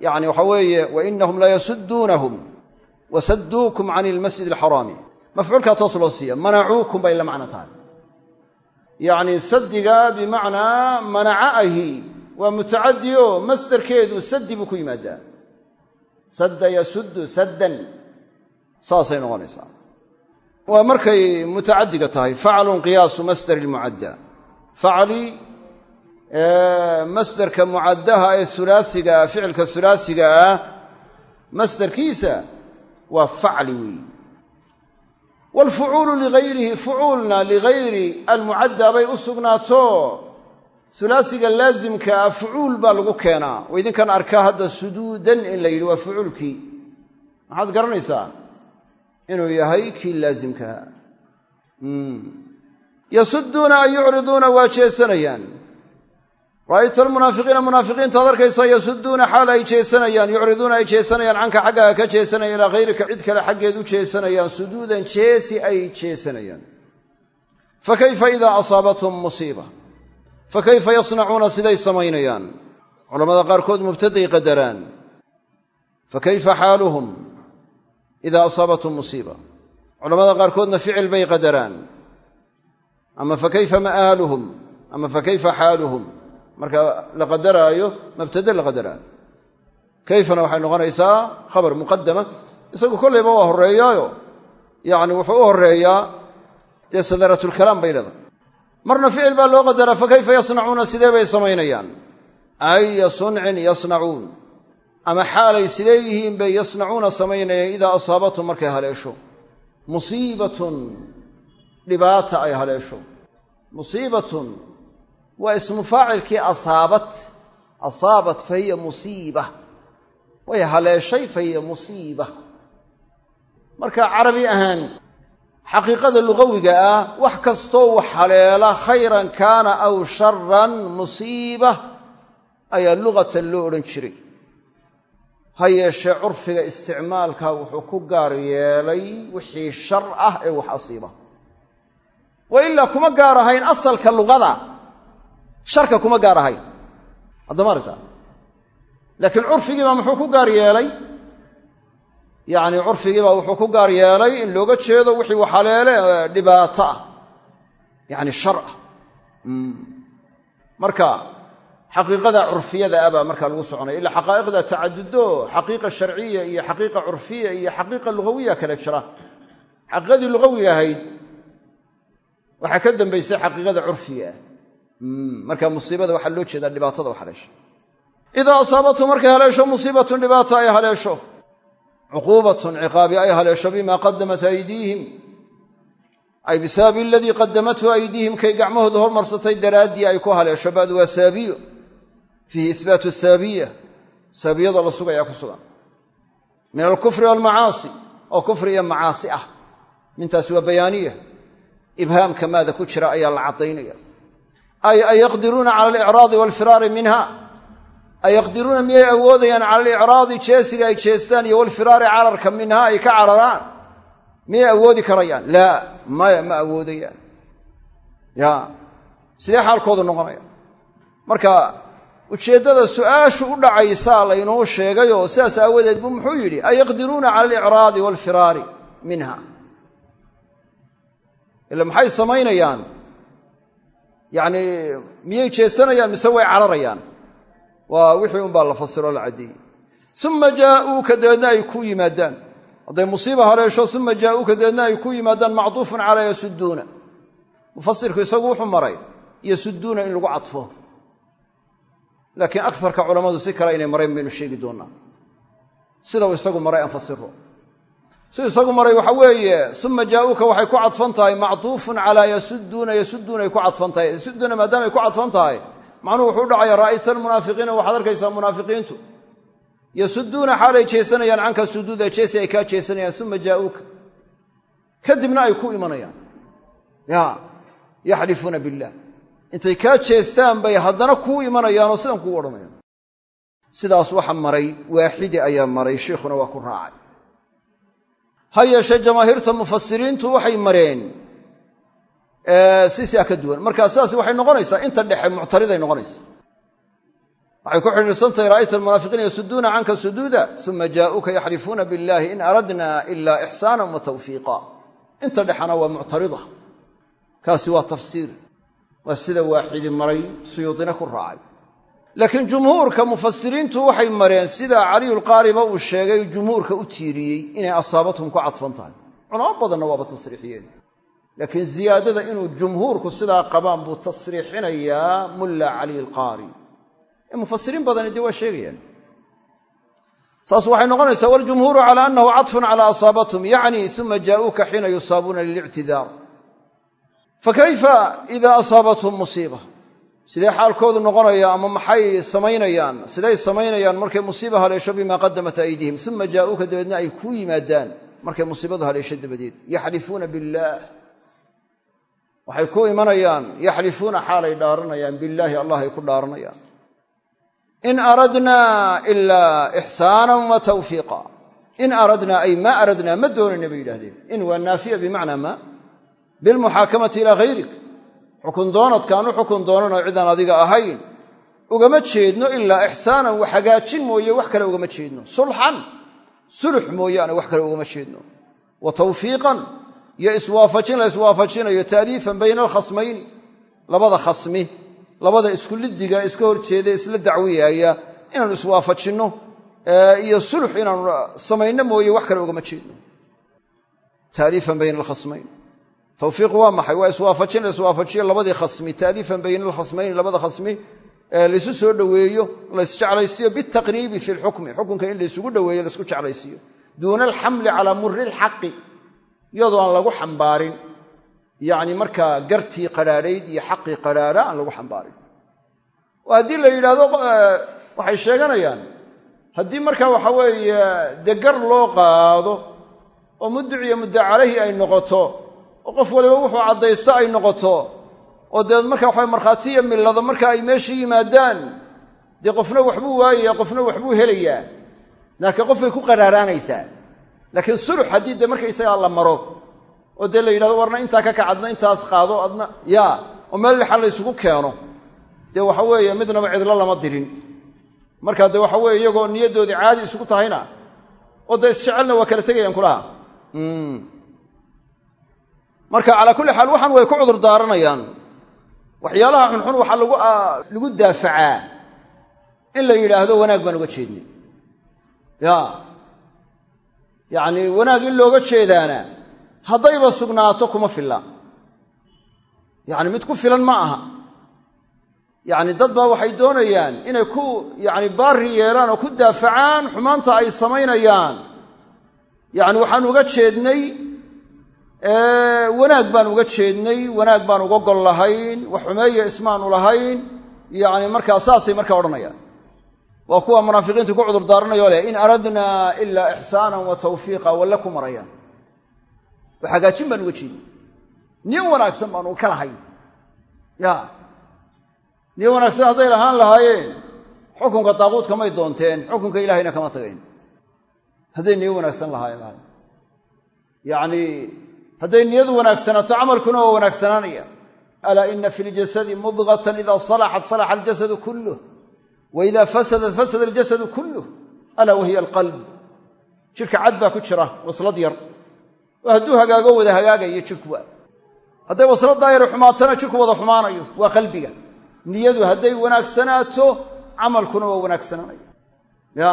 yani waxa weeye wainahum layasuduunahum wasadduukum can ilmasjid alxaraami mafcuulkaa toos loo siiya manacuukum bay la macno tahay yacni sadiga bimacnaa manaca ahi waa mutacadi o masdarkeedu sadi buu ku yimaadaa sadda yasuddu saddan saasay noqonaysaa waa markay mutacadiga tahay faclun qiyaasu masdar lmucadda facli masdarka mucaddaha ee ulaasigaa ficilka hulaasiga ah masdarkiisa waa facli weeye waalfucuulu ligayrihi fucuulna ligayri almucadda bay u sugnaato. Hulaasiga laasimka ah fucuul baa lagu keenaa. Oo idinkan arkaa hadda suduudan in la yidhi waa fucuulkii. Maxaad garanaysaa? Inuu yahay kii laasimkaa yasuduuna ay yucriduuna waa jeesanayaan. Ra'ayta almunaafiqiina munaafiqiintaad arkaysaa yasuduuna xaal ay jeesanayaan yucriduuna ay jeesanayaan canka xaggaaga ka jeesanayaan ilaa hayrika cid kale xaggeed u jeesanayaan suduudan jeesi ay jeesanayaan. Fakayfa idaa asaabathum musiiba? Fakayfa yasnacuuna siday samaynayaan? Culamada qaarkood mubtaday qadaraan. Fakayfa xaaluhum? Idaa asaabathum musiiba. Culamada qaarkoodna ficil bay qadaraan ama fakayfa ma'aaluhum ama fakayfa xaaluhum marka la qadaraayo mabtade la qadaraayo kayfana waxay noqonaysaa khabar muqadama isagu kollayba waa horreeyaayo. Yacni wuxuu u horreeyaa dee sadaratulkalaam bay leedahay. Marna ficil baa loo qadaraa fakayfa yasnacuuna? Sidee bay samaynayaan? Aya suncin yasnacuun. Ama xaalay sidee yihiin bay yasnacuuna samaynayaan idaa asaabatum? Markay haleesho. Musiibatun dhibaata ay haleesho. Musiibatun waa ismu faacilkii asaabat. Asaabat fa hiya musiiba. Way haleeshay fa hiya musiiba. Marka carabi ahaan xaqiiqada lugawiga ah wax kastoo wax haleela khayran kaana aw sharan musiiba ayaa lugatan loo odhan jiray. Ha yeeshee curfiga isticmaalka wuxuu ku gaar yeelay wixii shar ah ee wax asiiba wa ilaa kuma gaar ahayn asalka luqada. Sharka kuma gaar ahayn. Haddama aragta laakiin curfigiibaa muxuu ku gaar yeelay? Yacni curfigiibaa wuxuu ku gaar yeelay in looga jeedo wixii waxaleele dhibaato ah. Yacni shar ah. Marka xaqiiqada curfiyada ah baa markaa lagu soconaya. Ila xaqaa'iqda tacadudo xaqiiqa sharciya iyo xaqiiqa curfiya iyo xaqiiqa lugawiya kale jira. Xaqiiqadii lugawiga ahayd waxaa ka dambaysay xaqiiqada curfiga. Ah marka musiibada waxaa loo jeedaa dhibaatada wax haleesha idaa asaabatu markay haleesho musiibatun dhibaata ay haleesho. Cuquubatun ciqaabi ay haleesho bima qadamat aydiihim. Ay bisababi aladii qadamathu aydiihim kay gacmahooda hormarsatay daraaddii ay ku haleesho badu waa saabiyo. Fiihi ihbaatu saabiya. Saabiyadoo la sugayaa ku sugan. Min alkufri waalmacaasi oo kufri iyo macaasi ah. Mintaasi waa bayaaniya ibhaamka maada ku jira ayaa la caddaynaya. Ay ayaqdiruuna cala alicraadi waalfiraari minha. Ayaqdiruuna miyay awoodayaan cala alicraadi jeesiga ay jeestaan iyo walfiraari cararka minha ay ka cararaan? Miyay awoodi karayaan? Laa maya ma awoodayaan. Ya sidee xaalkoodu noqonaya? Marka ujeeddada su'aashu u dhacaysaa laynoo sheegayoo sidaas aawadeed buu muxuu yidhi ayaqdiruuna cala alicraadi waalfiraari minha ila maxay samaynayaan? Yacni miyay jeesanayaan mise way cararayaan? Waa wixii unbaa la fasiroo la uma jaa'uuka dabeedna ay ku yimaadaan. Hadday musiiba haleesho uma jaa'uuka dabeedna ay ku yimaadaan macduufun calaa yasuduuna. Mufasirku isagu wuxuu maray yasuduuna in lagu cadfo. Laakiin akarka culammadu si kale inay marayn baynu sheegi doonnaa. Sidau isagu maray aan siduu isagu maray waxa weeye uma jaa'uuka waxay ku cadfan tahay macduufun calaa yasuduuna yasuduunay ku cadfan tahay. Yasuduuna maadaamay ku cadfan tahay macnuhu wuxuu dhacaya ra'ayta almunaafiqiina waxaad arkaysaa munaafiqiintu. Yasuduuna xaalay jeesanayaan canka suduuda jeesi ay kaa jeesanayaan uma jaa'uuka. Kadibna ay ku imanayaan. Ya yaxlifuuna billaah. Intay kaa jeestaan bay haddana kuu imanayaanoo sidan kuu odhanayaan. Sidaas waxa maray waaxidi ayaa maray sheikhuna waa ku raacay ha yeeshee jamaahiirta mufasiriintu waxay mareen si siaa ka duwan. Markaa sidaas waxay noqonaysaa inta dhexe muctariday noqonaysa waxay ku xidhiirsantahay ra'ayta almunaafiqiina yasuduuna canka suduuda uma jaa'uuka yaxlifuuna biاllahi in aradna ila ixsaana wa tawfiiqa inta dhexana waa muctarida kaasi waa tafsiir. Waa sida waaxidi maray suyuudina ku raacay laakiin jumhuurka mufasiriintu waxay mareen sida caliyulqaariba uu sheegay jumhuurka u tiiriyey inay asaabathum ku cadfan tahay. Culamo badanna waaba tasriixiyeen. Laakiin ziyaadada inuu jumhuurku sidaa qabaan buu tasriixinayaa mulla caliy alqaari ee mufasiriin badani dee waa sheegayaan saas waxay noqonaysaa waljumhuuru cala annahu caطfun cala asaabathum yacni uma jaa'uuka xiina yusaabuuna lilictidaar. Fakayfa ida asaabathum sidee xaalkoodu noqonaya ama maxay samaynayaan? Siday samaynayaan markay musiiba haleesho bimaa qadamat aydiihim uma jaa'uuka dabeedna ay kuu yimaadaan markay musiibadu haleesho dabadeed. Yaxlifuuna billaah. Waxay ku imanayaan yaxlifuuna xaalay dhaaranayaan billaahi allah ay ku dhaaranayaan. In aradnaa ilaa ixsaanan wa tawfiiqa. In aradnaa ay maa aradnaa ma doonayna bay yidhahdeen in waa naafiya bimacnaa ma? Bilmuxaakamati ilaa hayrik xukun doonadkaan u xukun doonanoo cidaan adiga ahayn ugama jeedno ilaa ixsaanan wax hagaajin mooye wax kale ugama jeedno. Sulxan sulux mooyaane wax kale ugama jeedno. Wa tawfiiqan iyo iswaafajin la iswaafajinayo taaliifan bayna alkhasmayni labada khasmi labada isku lidiga iska horjeeda isla dacwiyaaya inaanu iswaafajinno iyo sulux inaanu samayno mooye wax kale ugama jeedno. Taaliifan bayna alkhasmayn tawfiiqu waa maxay? Waa iswaafajin la iswaafajiyo labadii khasmi taaliifan bayna alkhasmayni labada khasmi laysu soo dhoweeyo laysjeclaysiiyo bitaqriibi fi lxukmi xukunka in laysugu dhoweeyo laysku jeclaysiiyo. Duuna alxamli calaa muri lxaqi iyadoo aan lagu xambaarin. Yacni markaa gartii qadhaadhayd iyo xaqii qadhaadha aan lagu xambaarin. Oo haddii la yidhaahdo waxay sheeganayaan haddii markaa waxa weeye dee loo qaado oo mudduciyo mudda calayhi ay noqoto qof waliba wuxuu caddaysto ay noqoto oo dabeed marka waxa markhaati iyo marka ay meeshii yimaadaan dee qofna waxbuu waayaya qofna waxbuu helayaa. Marka qofbay ku qadhaaraanaysaa laakiin sulux haddii dee markaysagaa la maro oo dee la yidhahdo warna intaa ka kacadna intaas qaado adna yaa oo meel lexan la ysugu keeno. Dee waxa weeye midnaba cidlo lama dirin. Marka dee waxa weye iyagoo niyaddoodii caadi isugu tahayna oo dee isjecelna waa kala tegayaan kulaha marka calaa kulli xaal waxaan way ku cudur daaranayaan. Waxyaalaha xunxun waxaa lagu daafacaa. In la yidhaahdo wanaag baan uga jeednay. Ya. Yacnii wanaag in looga jeedaana haddayba sugnaato kuma filla. Yacni mid ku filan ma aha. Yacni dad baa waxay doonayaan inay ku yacni baari yeelaan oo ku daafacaan xumaanta ay samaynayaan. Yacni waxaan uga jeednay wanaag baan uga jeednay wanaag baan uga gol lahayn wax xumeeya ismaanu lahayn yacni markaa saasay markaa odhanayaan. Waa kuwa munaafiqiinta ku cudur daaranayo leh in aradnaa ilaa ixsaanan wa tawfiiqa walle ku marayaan. Wax hagaajin baan uga jeednay. Niyo wanaagsan baanu ka lahayn. Ya niyo wanaagsan hadday lahaan lahaayeen xukunka taaquudka may doonteen xukunka ilaahayna kama tagayn. Hadday niyo wanaagsan lahayn lahayn. Yacni hadday niyadu wanaagsanaato camalkuna waa wanaagsanaanaya. Alaa ina fi ljasadi mudgatan ida salaxat salaxa aljasadu kulluh. Wa ida fasadat fasada aljasadu kulluh. Alaa wahiya alqalb jidhka cad baa ku jira waslad yar. Oo hadduu hagaago wada hagaagayo jidhku waa. Hadday wasladaa yar xumaatana jidhku wada xumaanayo waa qalbiga. Niyadu hadday wanaagsanaato camalkuna waa wanaagsanaanaya. Ya.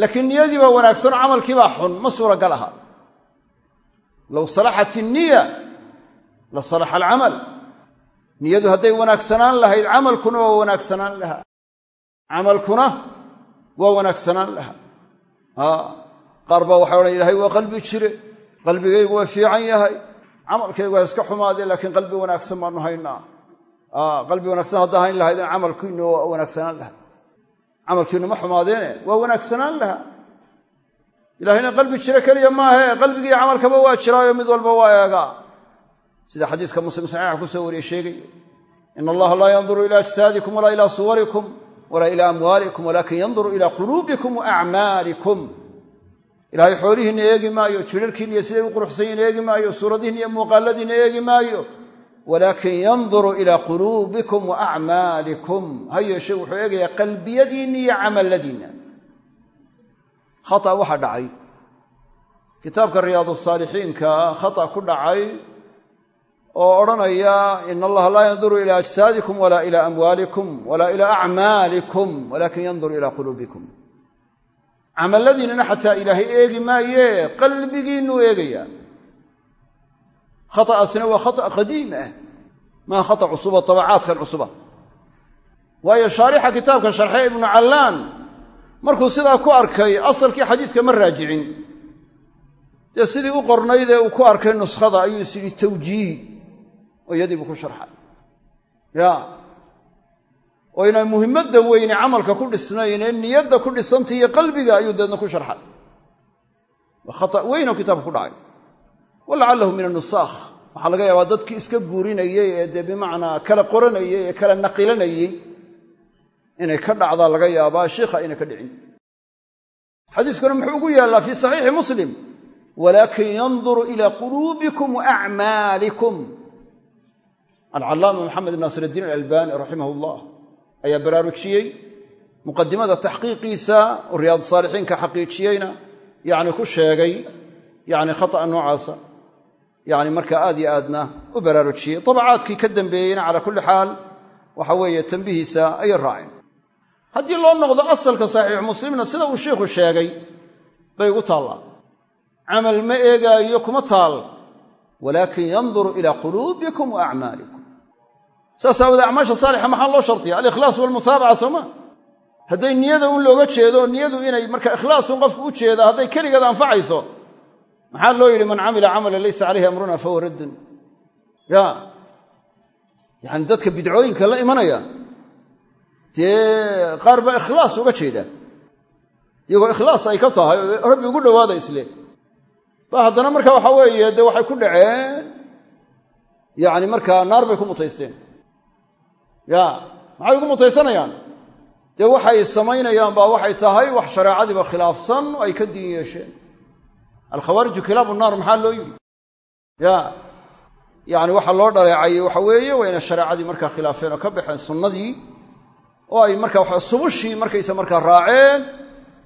Laakiin niyadii baa ma suuragal low salaxat inniya la salaxa alcamal niyadu hadday wanaagsanaan lahayd camalkuna waa wanaagsanaan lahaa. Camalkuna waa wanaagsanaan lahaa. Qaar baa waxay odhan ilahay waa qalbi jire qalbigaygu waa fiican yahay camalkaygu waa iska xumaadee laakiin qalbi wanaagsan baanu haynaa. Qalbi wanaagsan haddaa hayn lahaydna camalkiinu waa wanaagsanaan lahaa. Camalkiinu ma xumaadeene waa wanaagsanaan lahaa ilaahayna qalbi jiro keliya maahe qalbigii camalkaba waa jiraayo mid walba waa eegaa sida xadiiska muslim saxiixa ku soo wariye sheegaya in allaha laa yanduru ila ajsaadikum walaa ila suwarikum walaa ila amwaalikum walaakin yanduru ila quluubikum wa acmaalikum ilaahay xoolihiinna eegi maayo jirarkiinna iyo siday u quruxsan yihiin eegi maayo suuradihiinna iyo muuqaaladiinna eegi maayo. Walaakin yanduru ilaa quluubikum wa acmaalikum ha yeeshe wuxuu eegayaa qalbiyadiinna iyo camalladiinna khata waxaa dhacay. Kitaabka riyaadsaalixiinka khata ku dhacay oo odhanaya in allaha laa yanduru ila ajsaadikum walaa ila amwaalikum walaa ila acmaalikum walakin yanduru ila quluubikum. Camalladiinnana xataa ilaahay eegi maaye qalbigiinnuu eegayaa khata'aasina waa khata' qadiim ah maa khata cusuba tabacaadkan cusuba. Waayo shaarixa kitaabka sharxe ibnu callaan markuu sidaa ku arkay asalkii xadiiska ma raajicin. Dee sidii u qornaydee uu ku arkay nuskhada ayuu is yidhi tawjiihi oo iyadii buu ku sharxay. Ya. Oo inaan muhimmadda weyne camalka ku dhisnayn ee niyadda ku dhisantay iyo qalbiga ayuu deedna ku sharxay. Waa khata' weyn oo kitaabka ku dhacay. Walacalahu min anusaakh waxaa laga yaabaa dadkii iska guurinayey ee dee bimacnaa kala qoranayey ee kala naqilanayey inay ka dhacdaa laga yaabaa shiikha ayna ka dhicin. Xadiiskuna muxuu ugu yaallaa fii saxiixi muslim walaakin yanduru ilaa quluubikum wa acmaalikum alcallaama maxamed naasir iddiin raximah llah ayaa baraarujiyey muqadimada taxqiiqiisa riyaad saalixiinka xaqiijiyeyna yani ku sheegay yani khata'a noocaasa yani markaa aad iyo aadna u baraarujiyey. Tabacaadkii ka dambeeyeyna calaa kulli xaal waxa weeye tambihiisa ayay raaceen haddii loo noqdo asalka saxiix muslimna sida uu shiikhu sheegay bay ugu taallaa camal ma eegaayo kuma taal walaakin yanduru ilaa quluubikum wa acmaalikum. Saas aawoodee acmaasha saalixa maxaa loo shartiya alikhlaas walmutaabaca sooma hadday niyada un looga jeedo niyadu inay marka ikhlaasun qofku u jeeda hadday keligeed anfacayso maxaa loo yidhi man camila camalan laysa calayhi amruna fahuwa raddun. Ya yacani dadka bidcooyinka la imanaya dee qaar baa ikhlaas uga jeeda. Iyagoo ikhlaas ay ka tahay rabbi ugu dhowaada isle. Ba haddana marka waxa weeye dee waxay ku dhaceen. Yani markaa naar bay ku mutaysteen. Ya maxay ugu mutaysanayaan? Dee waxay samaynayaan baa waxay tahay wax shareecadiiba khilaafsan ay ka diin yeesheen. Alkhawaariju kilaabu naar maxaa loo yidhi ya yani waxaa loo dhaleecayey waxa weeye waa inay shareecadii markaa khilaafeen oo ka baxeen sunnadii oo ay marka wa subushii markaysa markaa raaceen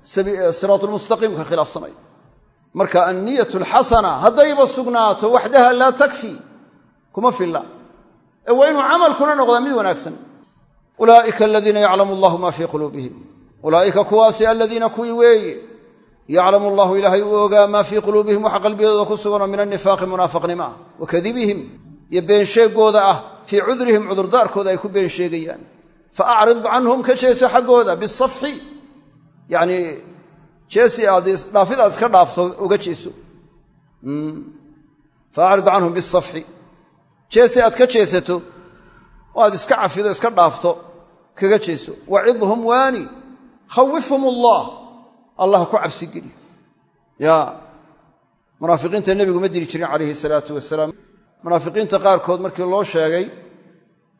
siraatulmustaqiimka khilaafsanay. Marka anniyat alxasana haddayba sugnaato waxdaha laa takfi kuma filla. Ee waa inuu camalkuna noqdaa mid wanaagsan. Ulaa'ika aladiina yaclamu allahu ma fii quluubihim. Ulaa'ika kuwaasi aladiina kuwii weeye yaclamu allahu ilaahay uu ogaa maa fii quluubihim waxa qalbiyadooda ku suganoo min annifaaqi munaafaqnimo ah. Wa kadibihim iyo beensheegooda ah fii cudrihim cudurdaarkooda ay ku been sheegayaan fa acrid canhum ka jeeso xaggooda bisafxi yacnii jeesi aad dhaafid aad iska dhaafto uga jeeso fa acrid canhum bisafxi jeesi aad ka jeesato oo aad iska cafido iska dhaafto kaga jeeso wacidhum waani khawifhum allah allah ku cabsigeli ya munaafiqiinta nebigu ma diri jirin calayhi salaatu wasalaam munaafiqiinta qaarkood markii loo sheegay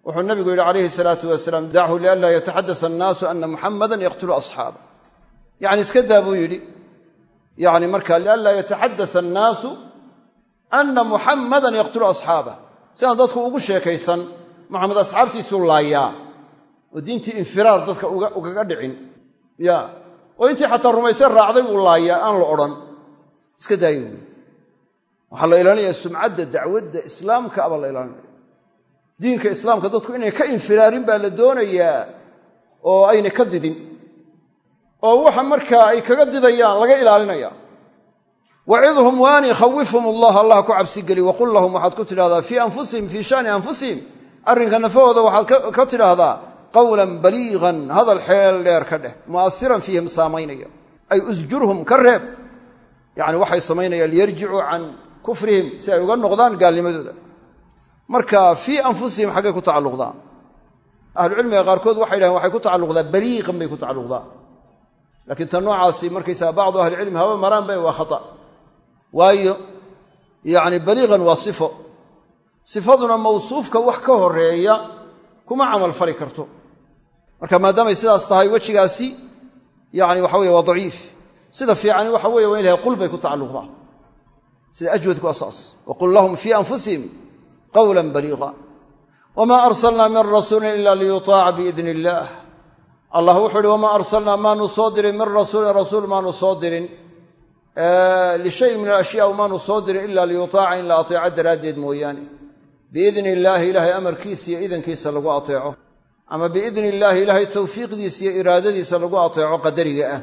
wuxuu nabigu yidhi calayhi salaatu wasalaam dachu lianlaa yataxadasa annaasu ana muxamadan yaqtulu asxaaba. Yacni iska daa buu yidhi. Yani marka lianlaa yataxadasa annaasu ana muxammadan yaqtulu asxaabah sidaan dadku ugu sheekaysan maxamed asxaabtiisuu laayaa oo diintii infiraar dadka ugaga dhicin. Ya. Oo intii xataa rumayse raacday buu laayaa aan la odhan. Iska daaya buui waxaa la ilaalinaya sumcadda dacwadda islaamka abaa la diinka islaamka dadku inay ka infiraarin baa la doonayaa oo aynay ka didin oo waxa markaa ay kaga didayaan laga ilaalinaya. Wacidhum waani khawifhum allah. Allah ku cabsigeli waqul lahum waxaad ku tidhahdaa fii anfusihim fii shani anfusihim. Arrinka nafahooda waxaad ka tidhaahdaa qawlan baliigan hadal xeel dheer ka dheh mu'asiran fiihim saamaynaya ay usjurhum ka reeb. Yani waxay samaynayaan liyarjicuu can kufrihim si ay uga noqdaan gaalnimadooda marka fii anfusihim xaggay ku tacalluqdaa ahlucilmiga qaarkood waxay dhahen waxay ku tacalluqdaa baliiqan bay ku tacalluqdaa laakiin tan noocaasi markaysaa bacdu ahlicilmi haba maraanba waa khata. Waayo yani baliiqan waa sifo. Sifaduna mawsuufka wax ka horreeya kuma camal fali karto. Marka maadaamay sidaas tahay wejigaasi yani waxa weye waa daciif. Sida fiicani waxa weye waa in lahay qul bay ku tacalluqdaa sida ajwadku waa saas waqul lahum fii anfusihim qawlan baliiqa wamaa arsalnaa min rasuulin ila liyutaaca biidni illaah allah wuxuu uhi wamaa arsalnaa maanu soo dirin min rasuulin rasuul maanu soo dirin lishayin min alashyaa maanu soo dirin ila liyutaaca in la ateeco daraaddeed mooyaane biidni illaahi ilaahay amarkiisa iyo idankiisa lagu ateeco ama biidni illaahi ilaahay tawfiiqdiisa iyo iraadadiisa lagu ateeco qadariga ah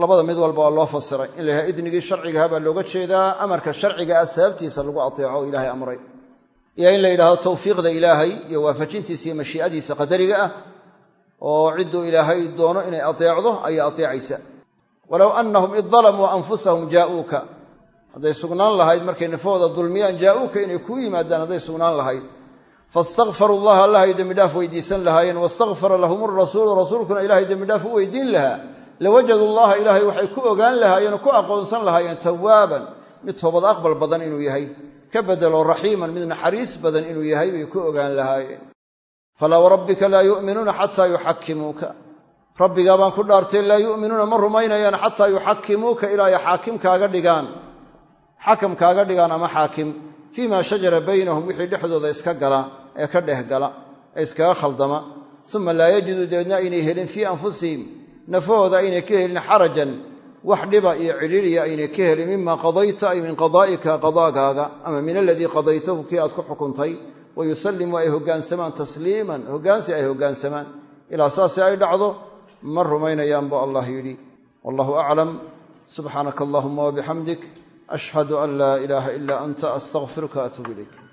labada mid walba waa loo fasiray in la yhaha idnigii sharcigaha baa looga jeedaa amarka sharciga ah sababtiisa lagu ateeco oo ilaahay amray iyo in la yidhahdo tawfiiqda ilaahay iyo waafajintiisa iyo mashii'adiisa qadariga ah oo cidduu ilaahay doono inay ateecdo ayay ateecaysa walow annahum id dalamuu anfusahum jaa'uuka. Hadday sugnaan lahayd markay nafahooda dulmiyaan jaa'uuka inay kuu yimaadaan hadday sugnaan lahayd. Faistakfaruu llaha allahay dembidhaaf weydiisan lahaayeen. Wastakfara lahum rasuulu rasuulkuna ilahay dembidhaaf u weydiin lahaa. Lawajadu llaha ilaahay waxay ku ogaan lahaayeen ku aqoonsan lahaayeen tawaaban mid toobad aqbal badan inuu yahay ka bedelo raxiiman mid naxariis badan inuu yahay bay ku ogaan lahaayeen. Falaa warabbika laa yu'minuuna xataa yuxakimuuka rabbigaa baan ku dhaartay laa yu'minuuna ma rumaynayaan xataa yuxakimuuka ilaa ay xaakim dhigaan. Xakam kaaga dhigaan ama xaakim fii maa shajara baynahum wixii dhexdooda iska gala ee ka dheh gala ee iskaga khaldama. Uma laa yajiduu dabeedna aynay helin fii anfusihim nafahooda aynay ka helin xarajan wax dhiba iyo cidhiiriya aynay ka helin mima qadayta ay min qadaa'ika qadaagaaga ama min aladii qadaytahu kii aad ku xukuntay wa yusallimu ay hoggaansamaan tasliiman hoggaansi ay hoggaansamaan ilaa saasi ay dhacdo ma rumaynayaan buu allah yidhi. Wallahu aclam subxaanaka allahuma wabixamdik ashhadu an laa ilaaha ilaa anta astaqfiruka atuub ilayk